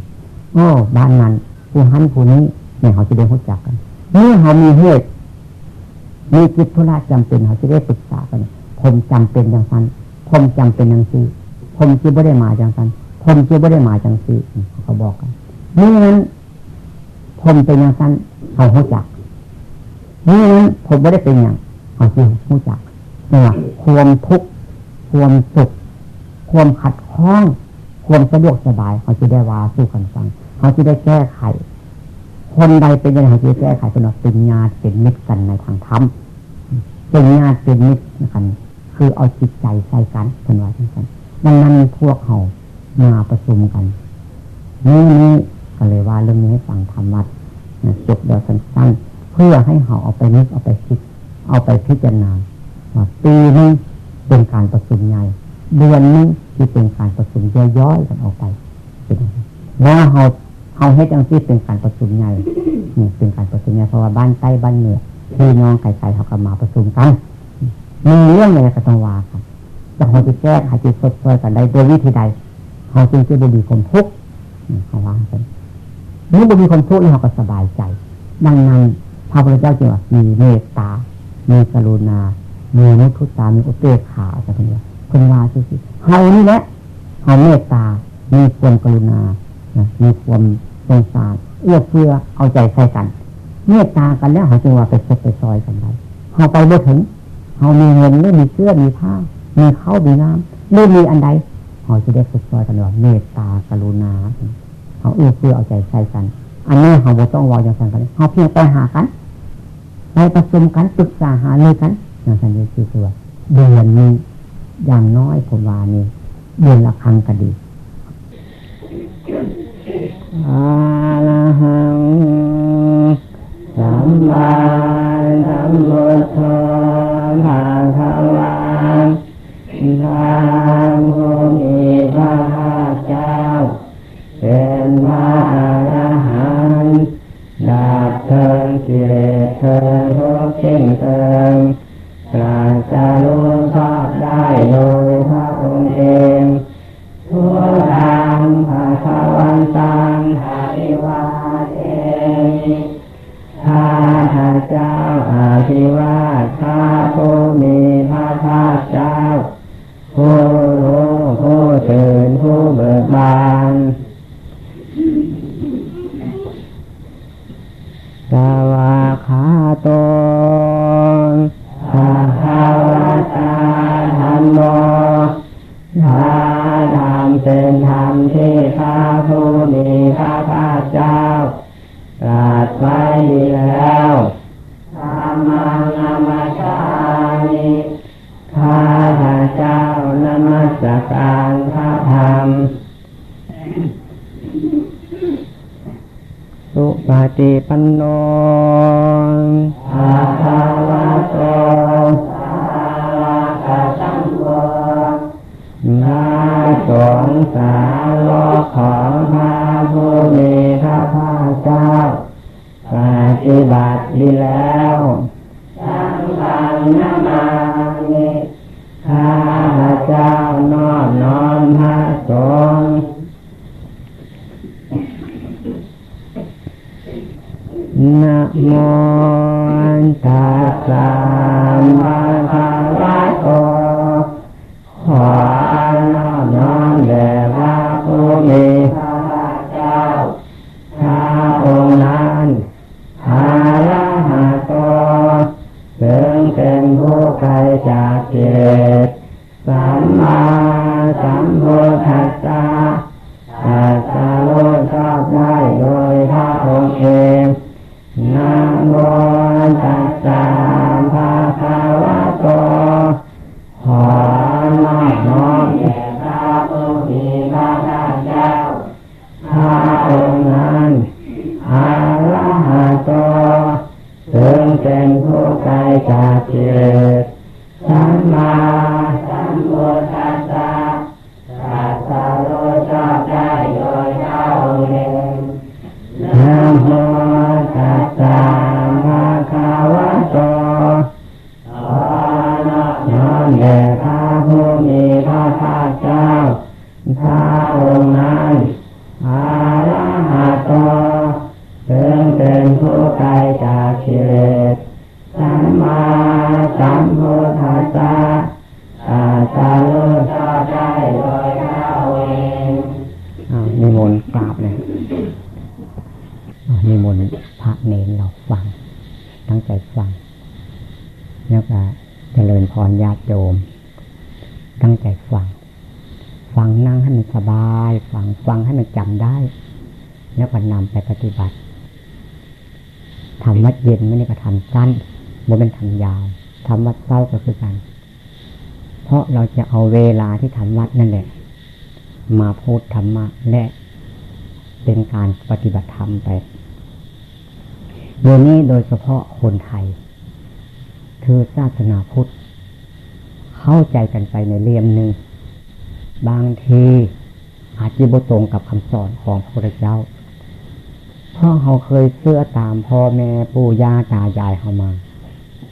โอ้บ้านนั้นผู้หันผู้นี้เนี่ยเขาจะได้รู้จักกันเมื่อเขามีเหตุมีกิจธุระจำเป็นเขาจะได้ปรึกษากัน ผมจำเป็นอย่างนั้นผมจำเป็นอย่างซี่ผมจีบ่ได้มาอย่างนั้นผมจีบ่ได้มาอย่างซี่เขาบอกกันเมื่อนั้นผมเป็นอย่างนั้นเขารู้จัก เมื่นั้นผมไม่ได้เป็นอย่างเขาจีรู้จักเนี่ยความทุกข์ความสุข ความขัดข้อง ความสะดวกสบายเขาจะได้วาสู้กันฟังเขาจะได้แก้ไข คนใดเป็นยังไงเขาจะแก้ไขเป็นเป็นญาติเป็นมิตรกันในทางธรรมเป็นญาติเป็นมิตรกันคือเอาจิตใจใส่กันเป็นว่าทั้งนั้นดังนั้นพวกเขามาประชุมกันนี่นี่ก็เลยว่าเรื่องนี้ให้ฟังธรรมะจบเดียวสั้นๆ เพื่อให้เขาเอาไปนึกเอาไปคิด เอาไปพิจารณาว่าปีนี้เป็นการประชุมใหญ่เดือนนี้ที่เป็นการประชุมย่อยๆกันออกไปว่าเขาเขาให้จังที่เป็นการประชุมใหญ่นี่เป็นการประชุมใหญ่เพราะว่าบ้านใต้บ้านเหนือพี่น้องไก่ๆเขาก็มาประชุมกันมีเรื่องอะไรก็ต้องว่ากันจะเขาจะแก้ไขจะชดเชยกันได้โดยวิธีใดเขาจึงจะบดีความทุกข์เขาว่ากันนี่บดีความทุกข์เขาก็สบายใจ ดังนั้น พระพุทธเจ้าจึงว่ามีเมตตา มีกรุณา มีมุทุตา มีอุเบกขาอะไรพวกนี้คนว่าสิเฮานี่แหละเฮาเมตตา มีความกรุณามีความสงสารเอื้อเฟื้อเอาใจใส่กัน เมตตากันแล้วเขาจึงว่าไปเช็ดไปซอยกันไปเฮาไปบ่ถึงเฮามีเงินหรือมีเสื้อมีผ้า มีข้าวมีน้ำหรือมีอันใดเขาจะได้ฝึกซอยกันว่าเมตตากรุณาเขาเอื้อเฟื้อเอาใจใส่กัน อันนี้เขาบ่ต้องวออย่างสันกันเขาเพียงไปหากัน ไปประชุมกันปรึกษาหาเลยกันอย่างสันนี้คือว่าเดือนนี้อย่างน้อยผมว่านี่เดือนละครั้งก็ดีอาลหังสัมมา นามานิข้าเจ้านอบน้อมพระสงฆ์นะโมตัสสะ นิมนต์กราบเลยนิมนต์พระเนรเราฟัง ตั้งใจฟัง แล้วก็เจริญพรญาติโยม ตั้งใจฟัง ฟังนั่งให้มันสบาย ฟังฟังให้มันจำได้ แล้วก็นำไปปฏิบัติทำวัดเย็นไม่ได้ก็ทำสั้นบ่เป็นทำยาวทำวัดเศร้าก็คือกัน เพราะเราจะเอาเวลาที่ทำวัดนั่นแหละ มาพูดธรรมะและ เป็นการปฏิบัติธรรมไปโดยนี้โดยเฉพาะคนไทย คือศาสนาพุทธ เข้าใจกันไปในเรียมหนึ่ง บางทีอาจจะบตรงกับคำสอนของพระพุทธเจ้าเพราะเขาเคยเสื้อตามพ่อแม่ปู่ย่าตายายเขามา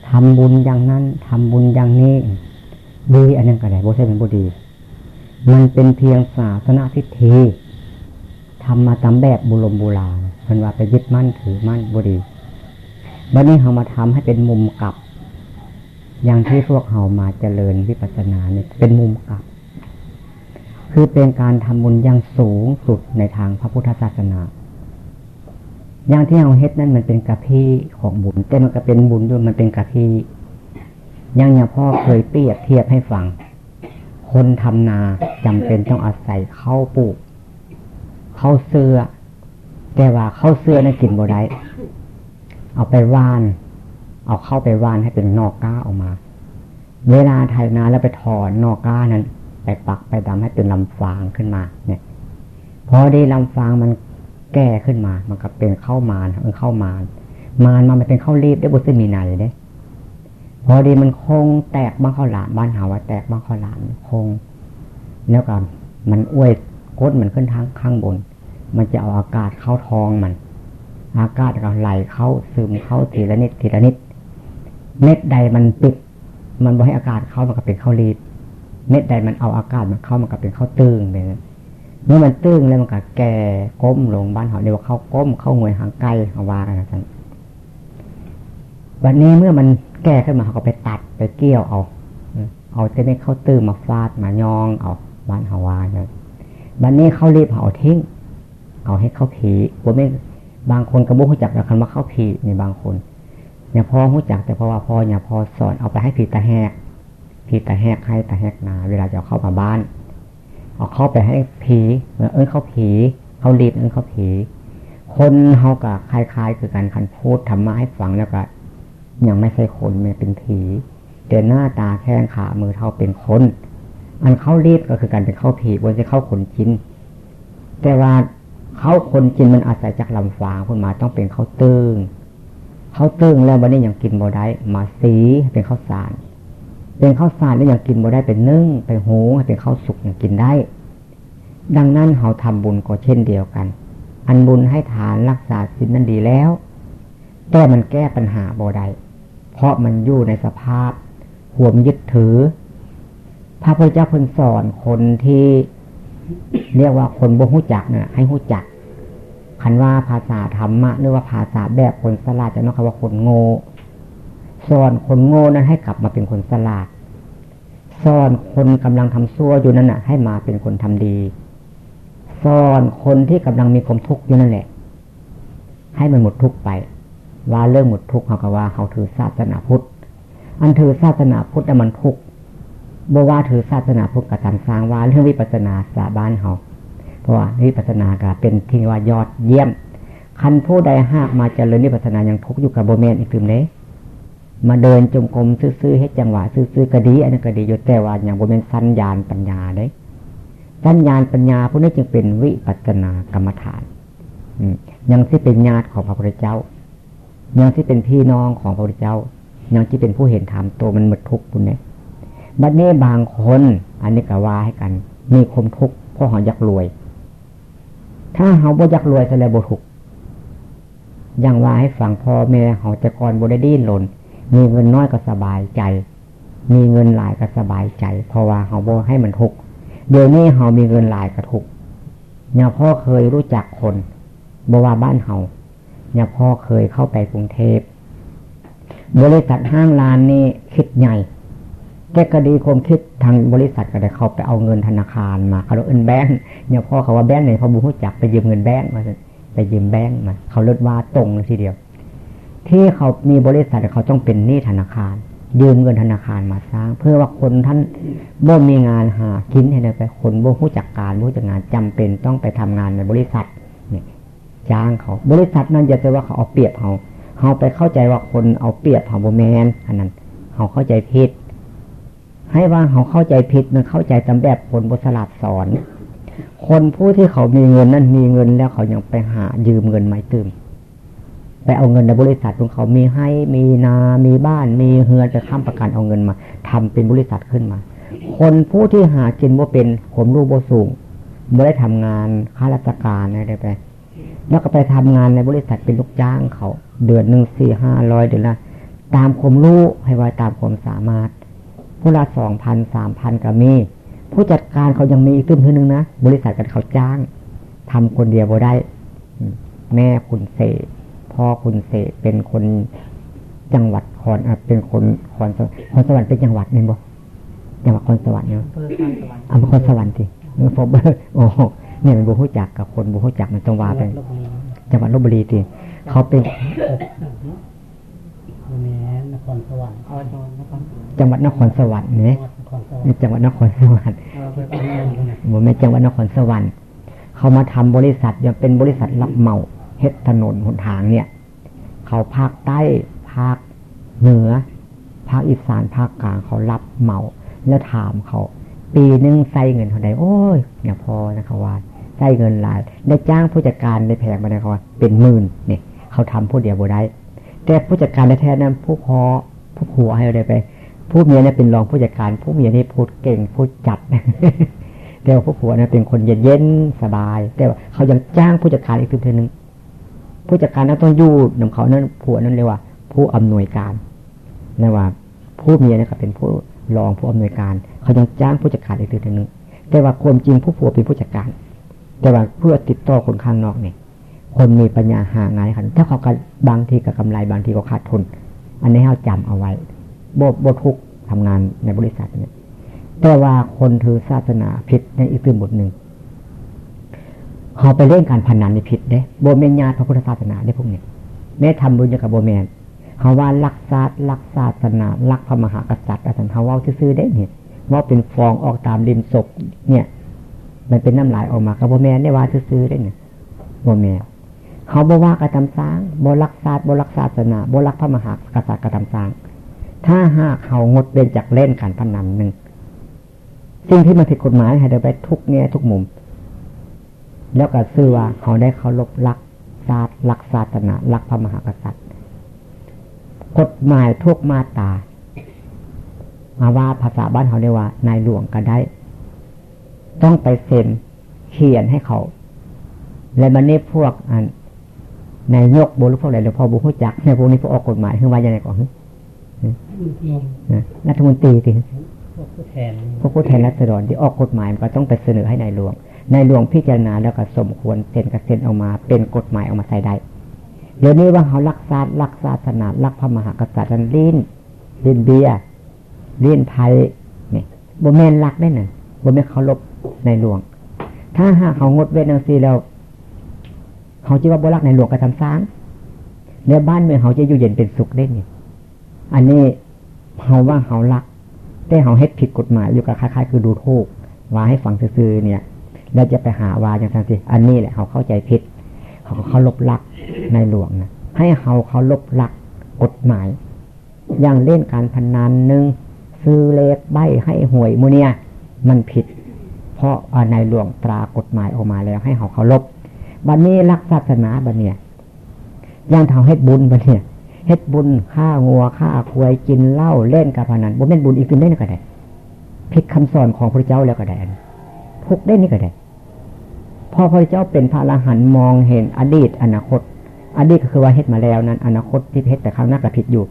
ทำบุญอย่างนั้นทำบุญอย่างนี้ ดีอันนั้นก็ได้บ่ใช่เป็นบุดี มันเป็นเพียงศาสนาทิฏฐิ ทำมาตามแบบบุรมโบราณเพิ่นว่าไปยึดมั่นถือมั่นบุดีวันนี้เขามาทำให้เป็นมุมกลับ อย่างที่พวกเขามาเจริญวิปัสสนาเนี่ยเป็นมุมกลับ คือเป็นการทำบุญอย่างสูงสุดในทางพระพุทธศาสนา อย่างที่เราเฮ็ดนั่นมันเป็นกะพี้ของบุญ แต่มันก็เป็นบุญด้วยมันเป็นกะพี้อย่างอย่างพ่อเคยเปรียบเทียบให้ฟัง คนทำนาจำเป็นต้องอาศัยเข้าปลูก เข้าเสื้อ แต่ว่าเข้าเสื้อนั่นกินบ่ได้เอาไปว่าน เอาเข้าไปว่านให้เป็นนอกก้าออกมา เวลาไถนาแล้วไปถอนนอกก้านั้น ไปปักไปดำให้เป็นลำฟางขึ้นมา เนี่ยพอได้ลำฟางมันแก้ขึ้นมา มันก็เป็นเข้ามานมันเข้ามานมานมามันเป็นเข้ารีบได้บุษมีนายเด้พอดีมันคงแตกบ้างข้าวหลามบ้านหาว่าแตกบ้างข้าวหลามคง แล้วก็มันอ้วยกดมันขึ้นทางข้างบน มันจะเอาอากาศเข้าท้องมัน อากาศก็ไหลเข้าซึมเข้าทีละนิดทีละนิด เม็ดใดมันปิด มันบ่ให้อากาศเข้ามันก็เป็นข้าวรีบเม็ดใดมันเอาอากาศมันเข้ามันก็เป็นข้าวตื้งเลยเมื่อมันตึงแล้วมันก็แก่ก้มลงบ้านเขาเรียกว่าเข้าก้มเข้างวยหางไก่เอาวากันนะวันนี้เมื่อมันแก่ขึ้นมาเขาก็ไปตัดไปเกี่ยวเอา เอาจะได้เข้าตื้อมาฟาดมายองเอาบ้านเขาวาเนี่ยบันนี้เขารีบเผาทิ้ง เอาให้เข้าผีผมไม่บางคนกระบุ้งจักแต่คันว่าเข้าผีในบางคนเนี่ยพ่อหู้จักแต่เพราะว่าพ่อเนี่ยพ่อสอนเอาไปให้ผีตาแหกผีตาแหกให้ตาแหกนาเวลาจะเข้ามาบ้าน เอาเข้าไปให้ผีเอิ้นเข้าผีเขารีบเอิ้นเข้าผีคนเขากับคล้ายๆ คือการคันพูดทำมาให้ฟังแล้วก็ยังไม่ใช่คนไม่เป็นผีแต่หน้าตาแข้งขามือเท่าเป็นคน อันเข้ารีบก็คือการเป็นเข้าผีบนจะเข้าขนจินแต่ว่า เขาคนจินมันอาศัยจากลำฟางคนมาต้องเป็นข้าวตื้งข้าวตื้งแล้ววันนี้ยังกินบ่ได้มาสีเป็นข้าวสาร เป็นข้าวสารแล้วยังกินบ่ได้เป็นนึ่งเป็นหูเป็นข้าวสุกยังกินได้ ดังนั้นเขาทำบุญก็เช่นเดียวกัน อันบุญให้ฐานรักษาศีลนั้นดีแล้ว แต่มันแก้ปัญหาบ่ได้เพราะมันอยู่ในสภาพห่วมยึดถือ พระพุทธเจ้าเพิ่งสอนคนที่ เรียกว่าคนบ่หูจักเนี่ยให้หูจักคันว่าภาษาธรรมะหรือว่าภาษาแบบคนสลาดจะนอกคำว่าคนโง่สอนคนโง่นั้นให้กลับมาเป็นคนสลาดสอนคนกำลังทำซั่วอยู่นั่นน่ะ ให้มาเป็นคนทำดีสอนคนที่กำลังมีความทุกข์อยู่นั่นแหละ ให้มันหมดทุกข์ไป ว่าเรื่องหมดทุกข์เขาก็ว่าเขาถือศาสนาพุทธอันถือศาสนาพุทธมันทุกข์ บว่าถือศาสนาพุทธกับตามสร้างว่าเรื่องวิปัสนาสาบ้านเขาเพราะว่าวิปัสนาก็เป็นที่ว่ายอดเยี่ยม คันผู้ใดหากมาเจริญวิปัสนายังทุกอยู่กับโบเมนอีกถึงเนี้มาเดินจงกรมซื่อๆให้จังหวะซื่อๆก็ดีอันนั้นก็ดีอยู่แต่ว่าอย่างโบเมนสัญญาณปัญญาเด้สัญญาณปัญญาพวกนี้จึงเป็นวิปัสนากรรมฐานยังที่เป็นญาติของพระพุทธเจ้า ยังที่เป็นพี่น้องของพระพุทธเจ้า ยังที่เป็นผู้เห็นธรรมตัวมันหมดทุกข์คุณเนี่ย บัดนี้บางคน อันนี้ก็ว่าให้กัน มีคมทุกข์เพราะเขาอยากรวย ถ้าเขาบ่อยากรวยแสดงบ่ทุกย่างว่าให้ฟังพ่อแม่เขาจะก่อนบ่ได้ดิ้นหล่นมีเงินน้อยก็สบายใจ มีเงินหลายก็สบายใจ เพราะว่าเขาบ่ให้มันทุกเดี๋ยวนี้เขามีเงินหลายก็ทุกเนี่ยพ่อเคยรู้จักคนบว่าบ้านเขาเนี่ยพ่อเคยเข้าไปกรุงเทพบริษัทห้างร้านนี่คิดใหญ่ แก่ก็ดีความคิดทางบริษัทก็ได้เขาไปเอาเงินธนาคารมาเขาเอินแบงค์เนี่ยพ่อเขาว่าแบงค์เนี่ยพอบุหุจักไปยืมเงินแบงค์มาไปยืมแบงค์มาเขาลดว่าตรงเลยทีเดียว ที่เขามีบริษัทเขาต้องเป็นหนี้ธนาคาร ยืมเงินธนาคารมาสร้าง เพื่อว่าคนท่านบ่มีงานหากินให้ได้ไปคนบ่หู้จักการบ่หู้จักงานจำเป็นต้องไปทำงานในบริษัทเนี่ยจ้างเขาบริษัทนั้นจะจะว่าเขาเอาเปรียบเขาเขาไปเข้าใจว่าคนเอาเปรียบเขาโบแมนอันนั้นเขาเข้าใจผิด ให้ว่าเขาเข้าใจผิดมันเข้าใจตามแบบคนบสลาดสอน คนผู้ที่เขามีเงินนั่นมีเงินแล้วเขายังไปหายืมเงินไม่ตื่มไปเอาเงินในบริษัทของเขามีให้มีนา มีบ้าน มีเฮือจะข้ามประกันเอาเงินมาทำเป็นบริษัทขึ้นมา คนผู้ที่หากินว่าเป็นผมรู้บ่สูงไม่ได้ทำงานข้าราชการอะไรไป แล้วก็ไปทำงานในบริษัทเป็นลูกจ้างเขา เดือนหนึ่งสี่ห้าร้อยเดือนละตามความรู้ให้ไว้ตามความสามารถ ผู้ละสองพันสามพันก็มี ผู้จัดการเขายังมีอีกตึ้มนึงนะ บริษัทกันเขาจ้างทำคนเดียวบ่ได้ แม่คุณเสพ่อคุณเสเป็นคนจังหวัดคอนเป็นคนคอนคอนสวรรค์เป็นจังหวัดนี่บ่จังหวัดคอนสวรรค์เนาะอำเภอคอนสวรรค์สิเมื่อพบโอ้เนี่ยมันบุหุจักกับคนบุหุจักมันจังหวัดเป็นจังหวัดลบบุรีสิเขาเป็นน ครสวรรค์จังหวัดนครสวรรค์เนี่ยจังหวัดนครสวรรค์ผมไม่จังหวัดนครสวรรค์เขามาทำบริษัทยังเป็นบริษัทรับเหมาเฮ็ดถนนหนทางเนี่ย เขาภาคใต้ภาคเหนือ ภาคอีสานภาคกลางเขารับเหมาแล้วถามเขา ปีนึงใส่เงินเท่าไดโอ้ยอย่าพอนะครับว่าใส่เงินหลายได้จ้างผู้จัดการได้แพงมานะครับว่าเป็นหมื่นเนี่ย เขาทำผู้เดียวบ่ได้ แต่ผู้จัดการแท้ๆนั้นผู้พอผู้ผัวให้อะไรไป ผู้เมียเนี่ยเป็นรองผู้จัดการ ผู้เมียนี่พูดเก่งพูดจัดแต่ผู้ผัวเนี่ยเป็นคนเย็นๆสบาย แต่ว่าเขายังจ้างผู้จัดการอีกทีนึงผู้จัดการนั้นต้องยู่นำเขานั้นผัวนั้นเรียว่า ผู้อำนวยการนะว่า ผู้เมียเนี่ยก็เป็นผู้รองผู้อำนวยการ เขายังจ้างผู้จัดการอีกทีนึงแต่ว่าความจริงผู้ผัวเป็นผู้จัดการ แต่ว่าเพื่อติดต่อคนข้างนอกเนี่ย คนมีปัญญาหางานขันถ้าเขาก็บางทีก็กำไรบางทีก็ขาดทุน อันนี้เราจำเอาไว้โบทุกทำงานในบริษัทเนี่ยแต่ว่าคนถือศาสนาผิดในอีกตื่นบทหนึ่งเขาไปเล่นการพนันในผิดเด้โบเมนญาพระพุทธศาสนาได้พวกนี้แม่ทำบุญกับโบเมนเขาว่าลักศาสตร์ลักศาสนาลักพระมหากษัตริย์อาจารย์เขาว่าซื้อได้เนี่ยว่าเป็นฟองออกตามริมศกเนี่ย มันเป็นน้ำลายออกมากับโบเมนได้ว่าซื้อได้เนี่ยโบเมน เขาบอกว่ากระทำสร้างโบลักศาสตร์โบลักศาสนาโบลักพระมหากษัตริย์กระทำสร้าง ถ้าหากเขางดเว้นจากเล่นการพนันหนึ่งสิ่งที่มันผิดกฎหมายให้เดินไปทุกแง่ทุกมุม แล้วก็ซื่อว่าเขาได้เคารพรักศาสตร์รักศาสนารักพระมหากษัตริย์ กฎหมายทุกมาตามาว่าภาษาบ้านเขาเรียกว่า นายหลวงก็ได้ ต้องไปเซ็นเขียนให้เขา และมันนี้พวกอัน นายกบุรุษพวกอะไรหรือพอบุหุจักในพวกนี้พวกออกกฎหมายคือว่าอย่างไรก่อนรัฐมนตรีติพวกผู้แทนพวกผู้แทนรัฐดรที่ออกกฎหมายมันก็ต้องไปเสนอให้ในายหลวงในายหลวงพิจารณาแล้วก็สมควรเซ็นกับเซ็นออกมา เป็นกฎหมายออกมาใส่ได้เดี๋ยวนี้ว่าเขารักษารักษาศาสนารักพระมหากษัตริย์ลิ้นลิ้นเบียลิ้นไทยเนี่ยบแมนรักได้หนึ่งบแมนเขาลบในหลวง ถ้าหากเขางดเว้นอังซีแล้ว เขาจะว่าบรักในหลวงกระทำสร้างเนี่ยบ้านเมืองเขาจะอยู่เย็นเป็นสุขได้เนี่ยอันนี้เขาว่าเขารัก แต่เขาเฮ็ดผิดกฎหมายอยู่กับคล้ายๆ คือดูโทษว่าให้ฟังซื่อเนี่ย แล้วจะไปหาว่าอย่างทันทีอันนี้แหละเขาเข้าใจผิด เขาเขาลบลักในหลวงนะให้เขาเขาลบลักกฎหมาย อย่างเล่นการพนันหนึ่งซื้อเลขใบให้หวยมูเนียมันผิด เพราะในหลวงตรากฎหมายออกมาแล้ว ให้เขาเขาลบ บัดนนี้รักศาสนาบัดเนี่ยย่างเทำให้บุญบัดเนี่ยเฮ็ดบุญฆ่างัวฆ่าควายกินเหล้าเล่นการพนันบุญเป็นบุญอีกขึ้นได้ก็ได้ผิดคำสอนของพระเจ้าแล้วก็ได้ทุกได้นี่ก็ได้พอพระเจ้าเป็นพระอรหันต์มองเห็นอดีต อนาคต อดีตก็คือว่าเฮ็ดมาแล้วนั้น อนาคตที่เฮ็ดแต่ข้างหน้าก็ผิดอยู่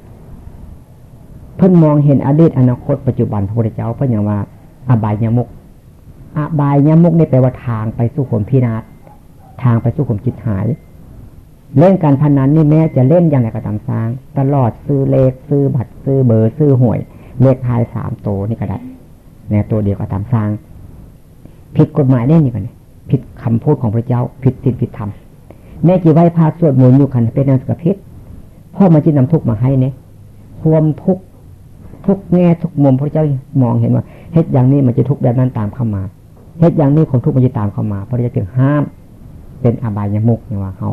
เพิ่นมองเห็นอดีตอนาคตปัจจุบันพระพุทธเจ้าเพิ่นอย่างว่า อบายยมุกอบายยมุกนี่แปลว่าทางไปสู่ความพินาศ ทางไปสู่ความจิตหาย เล่นการพนันนี่แม้จะเล่นอย่างไรก็ตามสร้าง ตลอดซื้อเลขซื้อบัตรซื้อเบอร์ซื้อหวย เลขท้ายสามตัวนี่ก็ได้ในตัวเดียวก็ตามสร้าง ผิดกฎหมายได้นี่กันผิดคำพูดของพระเจ้า ผิดศีลผิดธรรมแม่จีไว้พาสวดมนต์อยู่คันเป็นนามสกพิษพ่อมาจิตนำทุกมาให้เนี่ยความทุกทุกแง่ทุกมุมพระเจ้ามองเห็นว่าเฮ็ดอย่างนี้มันจะทุกแบบนั้นตามเข้ามาเฮ็ดอย่างนี้คนทุกมันจะตามเข้ามาพระเจ้าจึงห้าม เป็นอบายมุกเนี่ยว่าเขา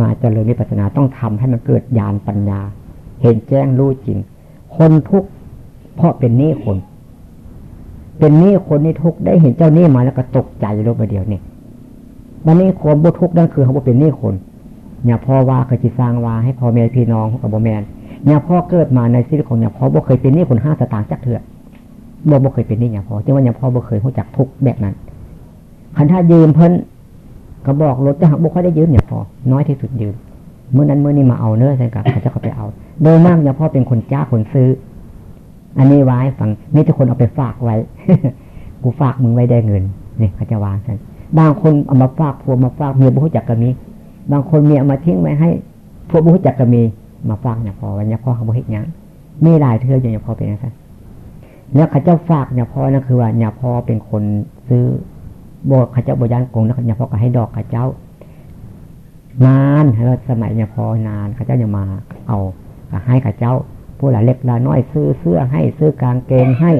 มาเจริญวิปัสสนาต้องทำให้มันเกิดญาณปัญญา เห็นแจ้งรู้จริง คนทุกเพราะเป็นนี้คน เป็นนี้คนนี่ทุกได้เห็นเจ้านี่มาแล้วก็ตกใจลงไปเดียวนี่วันนี้คนบุทุกนั่นคือเขาบอกเป็นนี่คนเนี่ยพ่อว่าเคยจิสร้างว่าให้พ่อแม่พี่น้องกับบแมนเนี่ยพ่อเกิดมาในชีวิตของเนี่ยพ่อบ่เคยเป็นนี่คนห้าสตางค์จักเถื่อบ่บ่เคยเป็นนี่เนี่ยพ่อจึงว่าเนี่ยพ่อบ่เคยรู้จักทุกแบบนั้นคันถ้ายืมเพิ่น ก็บอกรถจะหักบุคคลได้ยืมเนี่ยพอ น้อยที่สุดยืมเมื่อนั้นเมื่อนี้มาเอาเนื้อใช่กับเขาจะเขาไปเอา โดยมากเนี่ยพ่อเป็นคนจ้าคนซื้อ อันนี้ไว้ฟังนี่ทุกคนเอาไปฝากไว้ กูฝากมึงไว้ได้เงินเนี่เขาจะวางกันบางคนเอามาฝากพวกมาฝากเมียบุคจักก็มี บางคนเมียเอามาทิ้งไว้ให้พวกบุคจักก็มีมาฝากเนี่ยพอวันนี้พ่อเขาบุคเยังมีหลายเทืออย่างพ่อเป็นอย่างนั้นเนี่ยเขาจะฝากเนี่ยพ่อนั่นคือว่าเนี่ยพ่อเป็นคนซื้อ บอกข้าเจ้าบยานกงนะเนี่ยพอก็ให้ดอกข้าเจ้านานแล้วสมัยเนี่ยพอนานข้าเจ้ายังมา เอาก็ให้ข้าเจ้าผู้หลาเล็กลาน้อยซื้อเสื้อให้ซื้อกางเกงให้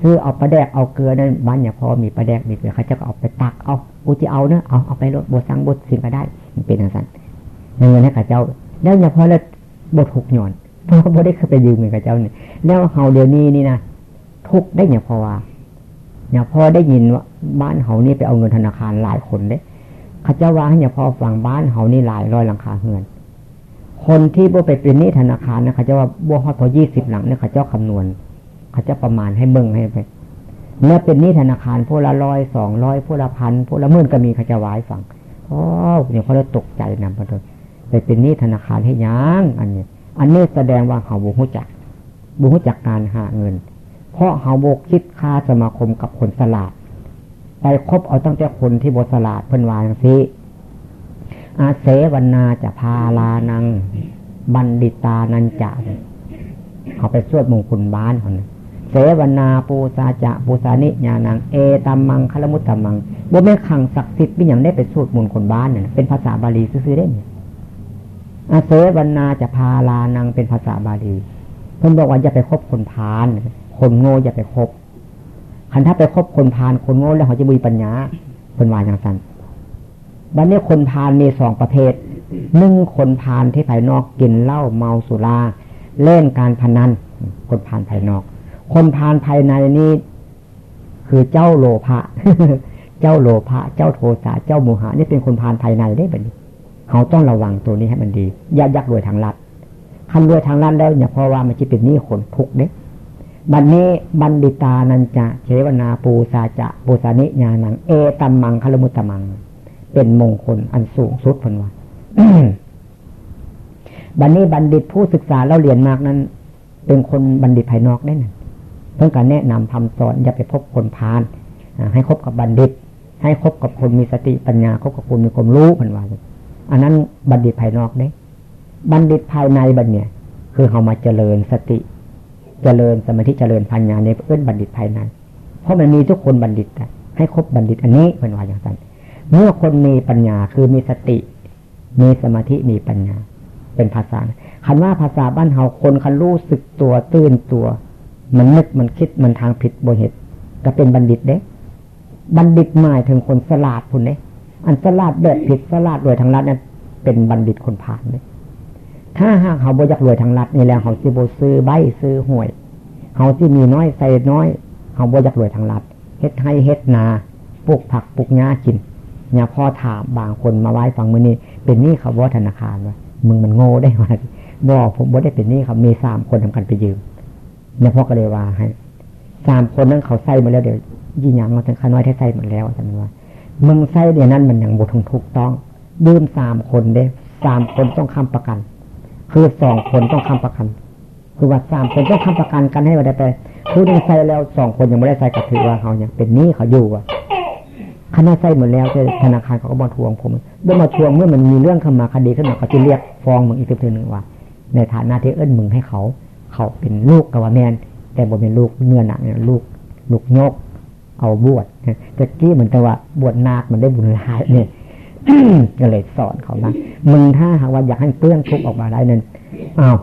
ซื้อเอาปลาแดกเอาเกลือนั่นบ้านเนี่ยพอมีปลาแดกมีเกลือข้าเจ้าก็เอาไปตักเอากูจะเอาเนะเอาเอาไปรถบดสังบดสิ่งก็ได้เป็นอย่างนั้นเงินให้ข้าเจ้า แล้วเนี่ยพอแล้วบดหกหย่อนเพราะบ่ได้เคยไปยืมเงินข้าเจ้าเนี่ยแล้วเฮาเดี๋ยวนี้นี่นะทุกได้เนี่ยพอว่า เนี่ยพ่อได้ยินว่าบ้านเฮานี่ไปเอาเงินธนาคารหลายคนเด้ขาเจ้าว่าให้เนี่ยพ่อฟังบ้านเฮานี่หลายร้อยหลังคาเงินคนที่บ่ไปเป็นนี่ธนาคารนะเขาเจ้าว่าบ่ฮอดพอยี่สิบหลังเนี่ยเขาเจ้าคำนวณเขาจ้าประมาณให้เบิ่งให้ไปเมื่อเป็นนี่ธนาคารพวกละร้อยสองร้อยพวกละพันพวกละหมื่นก็มีเขาจะวายฟังอ๋อเนี่ยเขาเลยตกใจนะพอดีไปเป็นนี่ธนาคารให้ยังอันนี้ อันนี้แสดงว่าเขาบุหุจักบุหุจักการหาเงิน เพราะเฮาโบกคิดค่าสมาคมกับคนสลาดไปคบเอาตั้งแต่คนที่บสลาดเพิ่นวางสิอาเสวนาจะพาลานัง บันดิตานันจะเขาไปสวดมงคลบ้านเขานะเสวนาปูซาจะปูสานิญาณัง เอตัมมังคลมุตตัมมังบ่แม่ขังศักดิ์สิทธิ์เป็นอย่างได้เป็นสูตรมนต์คนบ้านเนี่ยเป็นภาษาบาลีซื่อๆได้เนี่ยอาเสวนาจะพาลานังเป็นภาษาบาลี เพิ่นบอกว่าอย่าไปคบคนพาล คนโง่อย่าไปคบคันถ้าไปคบคนพาลคนโง่แล้วเขาจะมีปัญญาเพิ่นวาอย่างนั้นบัดนี้คนพาลมีสองประเภทหนึ่งคนพาลที่ภายนอกกินเหล้าเมาสุราเล่นการพนัน คนพาลภายนอก คนพาลภายในนี้คือเจ้าโลภะเจ้าโลภะเจ้าโทสะเจ้าโมหะนี่เป็นคนพาลภายในได้แบบนี้เขาต้องระวังตัวนี้ให้มันดี อย่ายักรวยทางลัดคันรวยทางลัดแล้วเนี่ยเพราะว่ามันจะเป็นหนี้คนทุกเด้ บัดนนี้บัณฑิตานันจะเชวนาปูซาจะปูสานิญาณัง เอตัมมังคลมุตตมัง เป็นมงคลอันสูงสุดพันว่าบัดนนี้บัณฑิตผู้ศึกษาเราเรียนมากนั้น เป็นคนบัณฑิตภายนอกได้นั่นเพื่อการแนะนำทำสอนอย่าไปพบคนพาลให้คบกับบัณฑิต ให้คบกับคนมีสติปัญญาคบกับคนมีความรู้พันว่าอันนั้นบัณฑิตภายนอกเด้ บัณฑิตภายในบัณเนี่ย คือเขามาเจริญสติ เจริญสมาธิเจริญปัญญาในเอื้นบัณฑิตภายในเพราะมันมีทุกคนบัณฑิตให้ครบบัณฑิตอันนี้เป็นว่าอย่างนั้นเมื่อคนมีปัญญาคือมีสติ มีสมาธิมีปัญญา เป็นภาษาคันว่าภาษาบ้านเฮาคนคันรู้สึกตัวตื่นตัว มันนึกมันคิดมันทางผิดบ่เหตุก็เป็นบัณฑิตเด้บัณฑิตหมายถึงคนสลาดคุณเด้อันสลาดแบบผิดสลาดรวยทางรัฐเนี่ยเป็นบัณฑิตคนผ่านเลย ถ้าหากเขาบอยากรวยทางรัฐนี่แหล้วเขาสิบซื้อใบซื้อหวยเขาที่มีน้อยใส่น้อยเขาบอยากรวยทางรัฐเฮ็ดให้เฮ็ดนาปลูกผักปลูกหญ้ากินเนี่ยพ่อถามบางคนมาไว้ฟังมือนี้เป็นนี่เขาว่าธนาคารวะมึงมันโง่ได้ไหมบอกผมบ่ได้เป็นนี่เขามีสามคนทำกันไปยืมเนี่ยพ่อก็เลยว่าให้สามคนนั้นเขาใส่มาแล้วเดี๋ยวยี่หยังมาถึงข้าน้อยที่ใส่หมดแล้วจำว่ามึงใส่เดี๋ยวนั้นมันอย่างบุทุงถูกต้องดืมสามคนเด้สามคนต้องค้ำประกัน คือสองคนต้องค้ำประกัน คือว่าสามคนต้องค้ำประกันกันให้มาได้ไปผู้นึงใส่แล้วสองคนยังไม่ได้ใส่ก็ถือว่าเขาเนี่ยเป็นนี้เขาอยู่อะคณะใส่หมดแล้วธนาคารเขาก็มาทวงผมเมื่อมาทวงเมื่อมันมีเรื่องขึ้นมาคดีขึ้นมาเขาจะเรียกฟ้องมึงอีกทีหนึ่งว่า ในฐานะที่เอิ้นมึงให้เขา เขาเป็นลูกกับว่าแมนแต่บ่เป็นลูกเนื้อหนักเนี่ยลูกลูกโยกเอาบวชตะกี้เหมือนกับว่าบวชนาคมันได้บุญหลายเนี่ย ก็เลยสอนเขาว่ามึงถ้าหากว่าอยากให้เปื้อนทุกออกมาได้นั่นอ้าว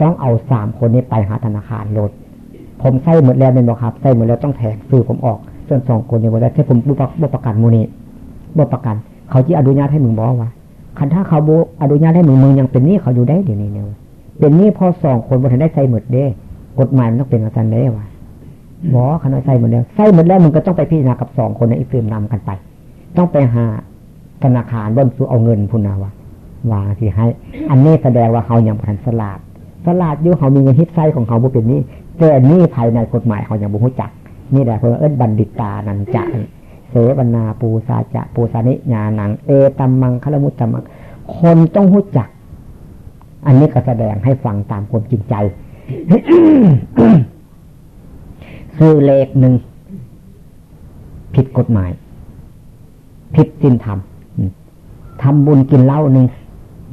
ต้องเอาสามคนนี้ไปหาธนาคารโลดผมใส่หมดแล้วเป็นบอกครับใส่หมดแล้วต้องแทงซื้อผมออก ส่วนสองคนนี้วันแรกที่ผมบุบประกันมูนีบุประกัน เขาที่อนุญาตให้มึงบอกว่าคันถ้าเขาบุอนุญาตให้มึงมึงยังเป็นนี้เขาอยู่ได้เดี๋ยวนี้เนี่ยเป็นนี้พอสองคนบนทันได้ใส่หมดเด้ กฎหมายมันต้องเป็นอาจารย์ได้ว่าหมอขนาดใส่หมดแล้วใส่หมดแล้วมึงก็ต้องไปพิจารณากับสองคนในอีกฟิมนำกันไป ต้องไปหาธนาคารบนสูเอาเงินพุนาวะวางที่ให้ อันนี้แสดงว่าเขายังพันสลาด สลาดยุ่เขามีเงินฮิตไซของเขาบุเป็นนี้แต่นี่ภายในกฎหมายเขายังบุหุจัก นี่แหละเพื่อเอิ้นบัณฑิตานันจะเสวนาปูซาจะปูสานิญาหนัง เอตัมมังคลมุตตมังคนต้องหุจัก อันนี้ก็แสดงให้ฟังตามความจริงใจซื้อเลขหนึ่งผิดกฎหมาย ผิดสินธรรมทำบุญกินเหล้าหนึ่ง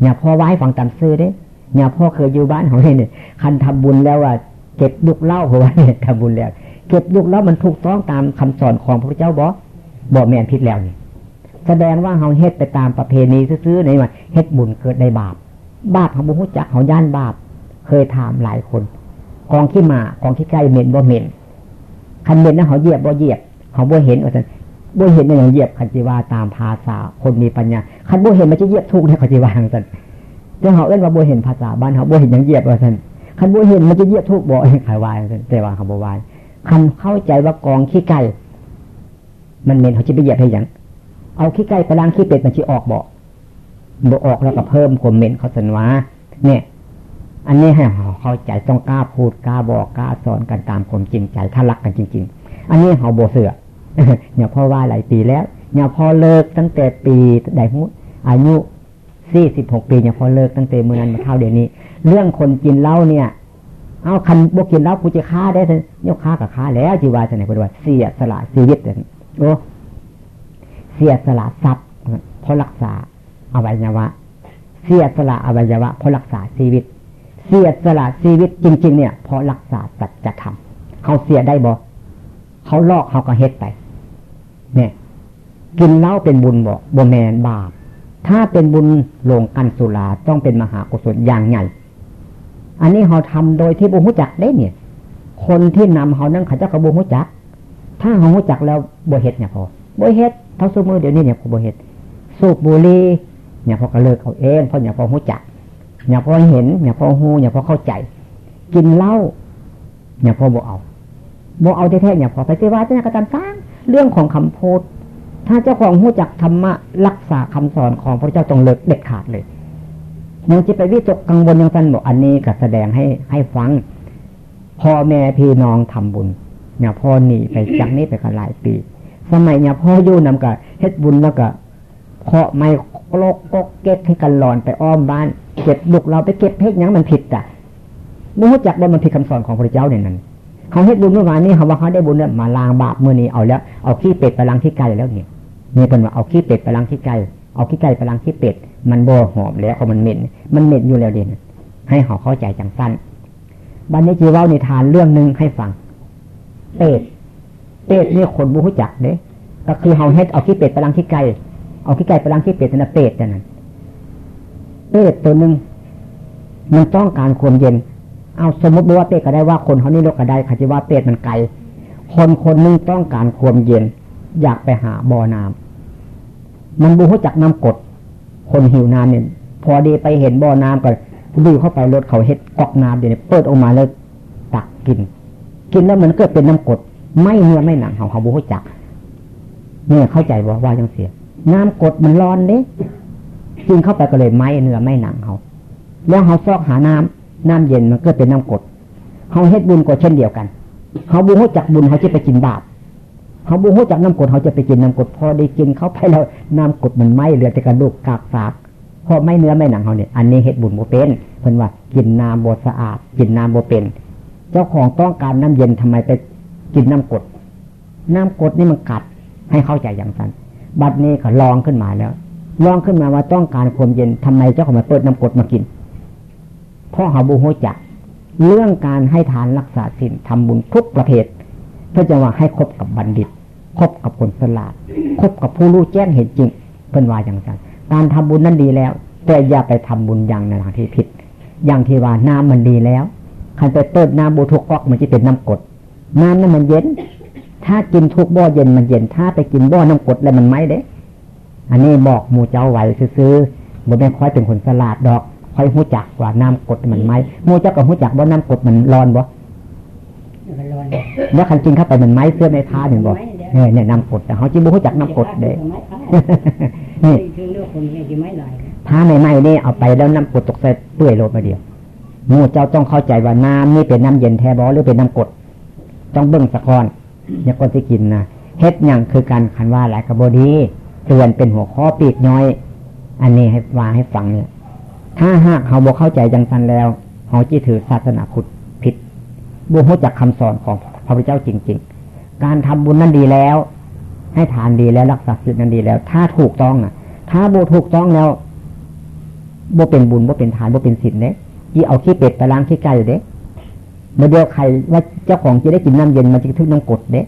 อย่าพ่อไว้ฟังตามซื้อเด้อย่าพ่อเคยอยู่บ้านเขาเนี่ยคันทำบุญแล้วว่าเก็บยุกเหล้าเขาว่าเนี่ยทำบุญแล้ว เก็บยุกเหล้ามันถูกต้องตามคำสอนของพระเจ้าบอกบอกแม่นผิดแล้วนี่แสดงว่าเขาเฮ็ดไปตามประเพณีซื้อๆในว่าเฮ็ดบุญเกิดในบาป บาปของบุญจักเขาย่านบาป เคยถามหลายคนกองขี้หมากองขี้ไก่เหม็นบ่เหม็นคันเม็นนะเขาเหยียบบ่เหยียบเขาบ่เห็นว่าสัน บ่เห็นอย่างเหยียบคันจิวาตามภาษา คนมีปัญญาคันบ่เห็นมันจะเหยียบทุกข์ในคันจิวางสันแต่เขาเอื้นว่าบ่เห็นภาษาบ้านเขาบ่เห็นอย่างเหยียบว่าสันคันบ่เห็นมันจะเหยียบทุกข์บ่ให้ขายวายสันแต่ว่าเขาบ่วายคันเข้าใจว่ากองขี้ไก่มันเหม็นเขาจะไปเหยียบให้ยังเอาขี้ไก่ไปล้างขี้เป็ดมันจะออกบ่บ่ออกแล้วก็เพิ่มความเหม็นเขาสันว่าเนี่ยอันนี้ให้เขาเข้าใจต้องกล้าพูดกล้าบอกกล้าสอนกันตามความจริงใจถ้ารักกันจริง ๆ อันนี้เขาโบเสือ เนี่ยพ่อว่าหลายปีแล้วเนี่ยพ่อเลิกตั้งแต่ปีใดมุอายุสี่สิบหกปีเนี่ยพ่อเลิกตั้งแต่เมื่อนั้นมาเท่าเดี๋ยวนี้ เรื่องคนกินเหล้าเนี่ย เอาคันบกกินเหล้ากูจะฆ่าได้สิยฆ่ากับฆ่าแล้วจีวาจะไหนพูดว่าเสียสละชีวิตเลยโอ้เสียสละทรัพย์เพราะรักษาอวัยวะ เสียสละอวัยวะเพราะรักษาชีวิต เสียสละชีวิตจริง ๆ เนี่ยเพราะรักษาสัจธรรมเขาเสียได้บ่เขาลอกเขาก็เฮ็ดไป กินเหล้าเป็นบุญบ่บ่แมนบาป ถ้าเป็นบุญลงกันสุราต้องเป็นมหากุศลอย่างใหญ่ อันนี้เขาทำโดยที่บุหุจักได้เนี่ย คนที่นำเขานั่งขาเจ้ากับบุหุจัก ถ้าเขาหุจักแล้วบ่เฮ็ดเนี่ยพอบ่เฮ็ดเท่าสมือเดี๋ยวนี้เนี่ยพอบ่เฮ็ดสูบบุหรี่เนี่ยพอก็เลิกเขาเองเพราะเนี่ยพอหุจักเนี่ยพอเห็นเนี่ยพอหูเนี่ยพอเข้าใจ กินเหล้าเนี่ยพอบ่เอาบ่เอาแท้ๆเนี่ยพอไปเสวาจะกระตันสร้างเรื่องของคำพูด ถ้าเจ้าของหู้จักธรรมะรักษาคำสอนของพระเจ้าต้องเลิกเด็ดขาดเลยยังจะไปวิตกกังวลยังสันบอกอันนี้ก็แสดงให้ให้ฟังพ่อแม่พี่น้องทำบุญเนี่ยพ่อหนีไปจากนี้ไปกันหลายปี สมัยเนี่ยพ่ออยู่นำกับเฮ็ดบุญแล้วก็เคาะไม่โลกก็เก็บให้กันหลอนไปอ้อมบ้านเก็บลูกเราไปเก็บเพชรยังมันผิดอะไม่รู้จักได้มันผิดคำสอนของพระเจ้าเนี่ยนั่นเขาเฮ็ดบุญเมื่อวานนี้เขาว่าเขาได้บุญเนี่ยมาล้างบาปเมื่อนี้เอาแล้วเอาขี้เป็ดไปล้างที่ไก่แล้วเนี่ย มีคนว่าเอาขี้เป็ดไปล้างขี้ไก่เอาขี้ไก่ไปล้างขี้เป็ด มันบ่หอมแล้วเขามันเหม็น มันเหม็นอยู่แล้วเด่นให้เขาเข้าใจจังสั้นบันนี้จีว่านิทานเรื่องหนึ่งให้ฟัง เป็ด เป็ดนี่คนบูฮุจักเด้ก็คือเฮาเฮ็ดเอาขี้เป็ดไปล้างขี้ไก่ เอาขี้ไก่ไปล้างขี้เป็ดนั่นเป็ดนั่นเป็ดตัวหนึ่งมันต้องการความเย็น เอาสมมติว่าเป็ดก็ได้ว่าคนเขานี่โลกก็ได้ค่ะจีว่าเป็ดมันไกล คนคนนึงต้องการความเย็น อยากไปหาบ่อน้ำ มันบูหัวจักน้ำกด คนหิวน้ำเนี่ยพอดีไปเห็นบ่อน้ำก็ดูเข้าไปรถเขาเฮ็ดกอกน้ำเดี๋ยวนี้เปิดออกมาแล้วตักกิน กินแล้วมันเกิดเป็นน้ำกด ไม่เนื้อไม่หนังเขาเขาบูหัวจักเนี่ยเข้าใจว่าว่ายังเสีย น้ำกดมันร้อนเด้กินเข้าไปก็เลยไม่เนื้อไม่หนังเขาแล้วเขาซอกหาน้ำน้ำเย็นมันก็เป็นน้ำกดเขาเฮ็ดบุญก็เช่นเดียวกันเขาบูหัวจักบุญเขาจะไปกินบาป เขาบูฮู้จากน้ำกดเขาจะไปกินน้ำกดพอได้กินเขาไปแล้วน้ำกดมันไหมเหลือแต่กระดูกกากสากพอไม่เนื้อไม่หนังเขาเนี่ยอันนี้เห็ดบุญโบเป็นเพิ่นว่ากินน้ำโบสะอาด กินน้ำโบเป็น เจ้าของต้องการน้ำเย็นทำไมไปกินน้ำกด น้ำกดนี่มันกัดให้เข้าใจอย่างนั้นบัดนี้เขาลองขึ้นมาแล้วลองขึ้นมาว่าต้องการความเย็นทำไมเจ้าของมาเปิดน้ำกดมากินเพราะเขาบูฮู้จักเรื่องการให้ทานรักษาศีลทำบุญทุกประเภทเพื่อจะว่าให้คบกับบัณฑิต คบกับคนสลาดคบกับผู้รู้แจ้งเห็นจริงเพื่อนว่าอย่างนั้นการทำบุญนั้นดีแล้ว แต่อย่าไปทำบุญอย่างในทางที่ผิด อย่างที่ว่าน้ำมันดีแล้วใครไปเปิดน้ำบูทุกก๊อกมันจะเป็นน้ำกดน้ำนั้นมันเย็น ถ้ากินทุกบ่อเย็นมันเย็น ถ้าไปกินบ่อน้ำกดแล้วมันไม่เด้ อันนี้บอกหมูเจ้าไหวซื้อๆบ่แม่ค่อยเป็นคนสลาดดอก ค่อยหูจักว่าน้ำกดมันไหมหมูเจ้าก็หูจักว่าน้ำกดมันร้อนบ่แล้วคันกินเข้าไปมันไม้เสื้อในท้าถึงบอก เนี่ยน้ำกดแต่เขาจิบุหูจักน้ำกดเด้นี่ท้าใหม่ๆนี่เอาไปแล้วน้ำกดตกใส่เปื่อยโลมาเดียวมูเจ้าต้องเข้าใจว่าน้ำนี่เป็นน้ำเย็นแท้บอหรือเป็นน้ำกด ต้องเบิ้งสะกอนอย่าก่อนที่กินนะเฮ็ดอย่างคือการคันว่าหลายกระบดีเตือนเป็นหัวข้อปีกน้อย อันนี้ให้วาให้ฟังเนี่ย ถ้าหากเขาบอกเข้าใจจังสันแล้วเขาจีถือศาสนาพุทธผิดบุหูจักคำสอนของพระพุทธเจ้าจริง ๆ การทำบุญนั้นดีแล้ว ให้ทานดีแล้วรักษาศีลนั้นดีแล้ว ถ้าถูกต้องอะ ถ้าโบถูกต้องแล้วโบเป็นบุญโบเป็นทานโบเป็นศีลเนี่ยที่เอาขี้เป็ดไปล้างขี้ไก่เด้เมื่อเดียวใครว่าเจ้าของจะได้กินน้ำเย็นมันจะทึกน้ำกดเด้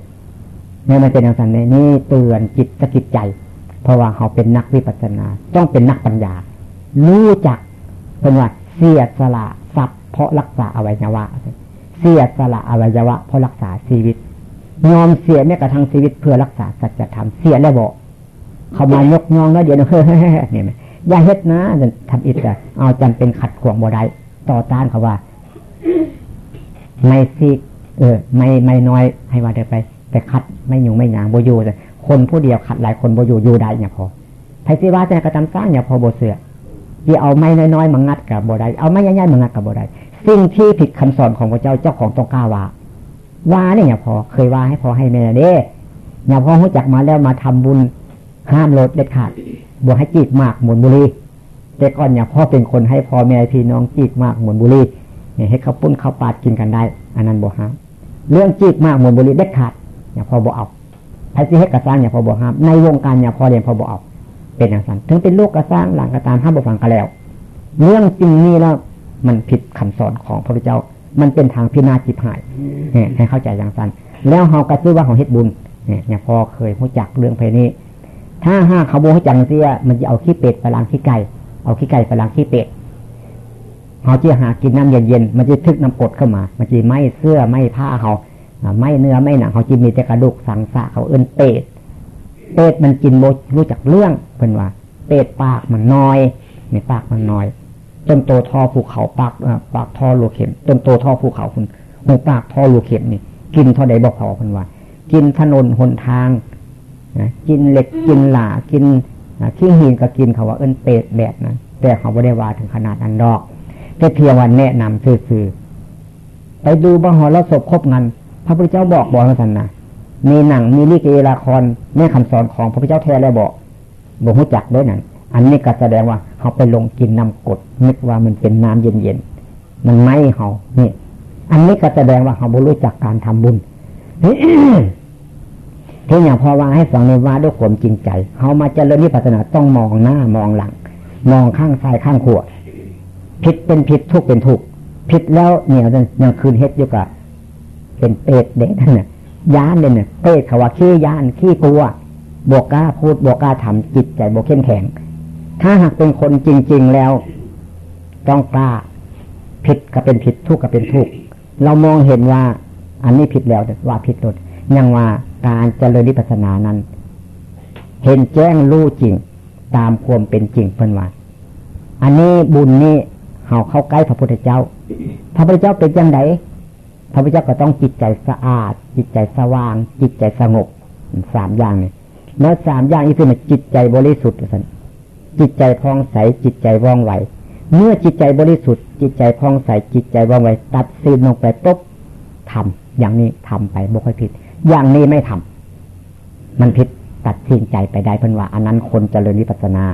เนี่ยมันเป็นอย่างนั้นเนี่ยนี่เตือนจิตสกิดใจ เพราะว่าเขาเป็นนักวิปัสสนา ต้องเป็นนักปัญญา รู้จักเป็นว่าเสียสละทรัพย์เพราะรักษาอวัยวะ เสียสละอวัยวะเพราะรักษาชีวิต ยอมเสียแม้กระทั่งชีวิตเพื่อรักษาสัจธรรมเสียแล้วบอกเขามายกยองแล้วเดี๋ยวเฮ้ยเนี่ยอย่าเฮ็ดนะทำอิดอะเอาจำเป็นขัดขวางบ่ได้ต่อต้านเขาว่า ไม่ซีกเออ ไม่ไม่น้อยให้ว่าเดี๋ยวไป แต่ขัดไม่ยุ่งไม่หยางโบยูแต่คนผู้เดียวขัดหลายคนโบยูยูได้เนี่ยพอไพศิวาจะกระทำสร้างเนี่ยพอโบเสือที่เอาไม้น้อยๆมางัดกับโบได้เอาไม้ใหญ่ๆมางัดกับโบได้สิ่งที่ผิดคำสอนของพระเจ้าเจ้าของต้องกล้าว่า ว่าเนี่ยพอเคยว่าให้พอให้แม่เด้เนี่ยพอรู้จักมาแล้วมาทำบุญห้ามลดเด็ดขาดบวให้จีบมากหมุนบุรีแต่ก่อนเนี่ยพ่อเป็นคนให้พ่อแม่พี่น้องจีบมากหมุนบุรีเนี่ยให้เขาปุ้นเขาปาดกินกันได้ อันนั้นบ่ห้าม เรื่องจีบมากหมุนบุรีเด็ดขาดเนี่ยพอบ่เอาใครที่ให้กระซ้างเนี่ยพอบ่ห้าม ในวงการเนี่ยพอเรียนพอบ่เอาเป็นอย่างนั้นถึงเป็นลูกกระซ้างหลังกระตามห้ามบ่ฟังกันแล้ว เรื่องจริงนี่แล้วมันผิดคำสอนของพระพุทธเจ้า มันเป็นทางพินาจิบหายให้เข้าใจอย่างสั้นแล้วเฮากระซื้อว่าของเฮ็ดบุญเนี่ยพอเคยรู้จักเรื่องเพนี้ ถ้าห้าเขาโบให้จังเสียมันจะเอาขี้เป็ดไปล้างขี้ไก่เอาขี้ไก่ไปล้างขี้เป็ดเขาจะหากินน้ำเย็นๆมันจะทึกน้ำกดเข้ามา มันจะไม่เสื้อไม่ผ้าเขาไม่เนื้อไม่หนังเขาจะมีแต่กระดูกสังสะเขาเอื้นเป็ดเป็ดมันกินโบรู้จักเรื่องเป็นว่า เป็ดปากมันน้อยในปากมันน้อย ต้นโตท่อภูเขาปากปากท่อลูเข็ม ต้นโตท่อภูเขาคุณหูปากท่อลูเข็มนี่กินเท่าใดบอกพอเป็นว่า กินถนนหนทางกินเหล็กกินหล่ากินขี้หินก็กินเขาว่าเอิ้นเป็ดแบบนั้นแต่เขาไม่ได้ว่าถึงขนาดนั้นดอกแต่เพียงวันแนะนำซื่อๆไปดูบังหรศพครบงันพระพุทธเจ้าบอกบอกท่านนะมีหนังมีลิเกละครแม่คำสอนของพระพุทธเจ้าแท้แล้วบอกบอกหูจักด้วยนั่นอันนี้ก็แสดงว่า เขาไปลงกินน้ากดนึกว่ามันเป็นน้ำเย็นๆ มันไม่เขาเนี่ย อันนี้ก็แสดงว่าเขาบ่รู้จักการทำบุญที่อย่างพอวางให้ฟังในว่าด้วยความจริงใจเขามาเจริญนิพพานาต้องมองหน้ามองหลัง มองข้างซ้ายข้างขวาผิดเป็นผิดทุกเป็นทุกผิดแล้วเนี่ยยังคืนเฮ็ดอยู่กับเป็นเปรตเด็กนั่นน่ะยานเนี่ยเปรตเขาว่าขี้ยานขี้กลัวบวกกล้าพูดบวกกล้าทำจิตใจบวกเข้มแข็ง ถ้าหากเป็นคนจริง ๆแล้ว ต้องกล้าผิดก็เป็นผิดทุกข์ก็เป็นทุกข์เรามองเห็นว่า อันนี้ผิดแล้วว่าผิดหมดยังว่าการเจริญวิปัสสนานั้น เห็นแจ้งรู้จริง ตามความเป็นจริงเป็นว่าอันนี้บุญนี้เขาเข้าใกล้พระพุทธเจ้า พระพุทธเจ้าเป็นยังไงพระพุทธเจ้าก็ต้องจิตใจสะอาด จิตใจสว่าง จิตใจสงบสามอย่างนี่แล้วสามอย่างนี้คือมันจิตใจบริสุทธิ์สัน จิตใจพองใสจิตใจว่องไวเมื่อจิตใจบริสุทธิ์ จิตใจพองใสจิตใจว่องไวตัดสินลงไปปุ๊บทำอย่างนี้ทำไปบ่ค่อยผิด อย่างนี้ไม่ทำมันผิดตัดสินใจไปได้เพิ่นว่า อันนั้นคนเจริญวิปัสนา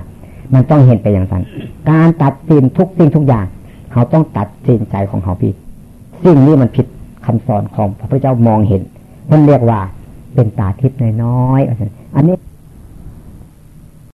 มันต้องเห็นไปอย่างนั้นการตัดสินทุกสิ่งทุกอย่างเขาต้องตัดสินใจของเขาพี่สิ่งนี้มันผิดคำสอนของพระพุทธเจ้ามองเห็นมันเรียกว่าเป็นตาทิพย์น้อยๆอันนี้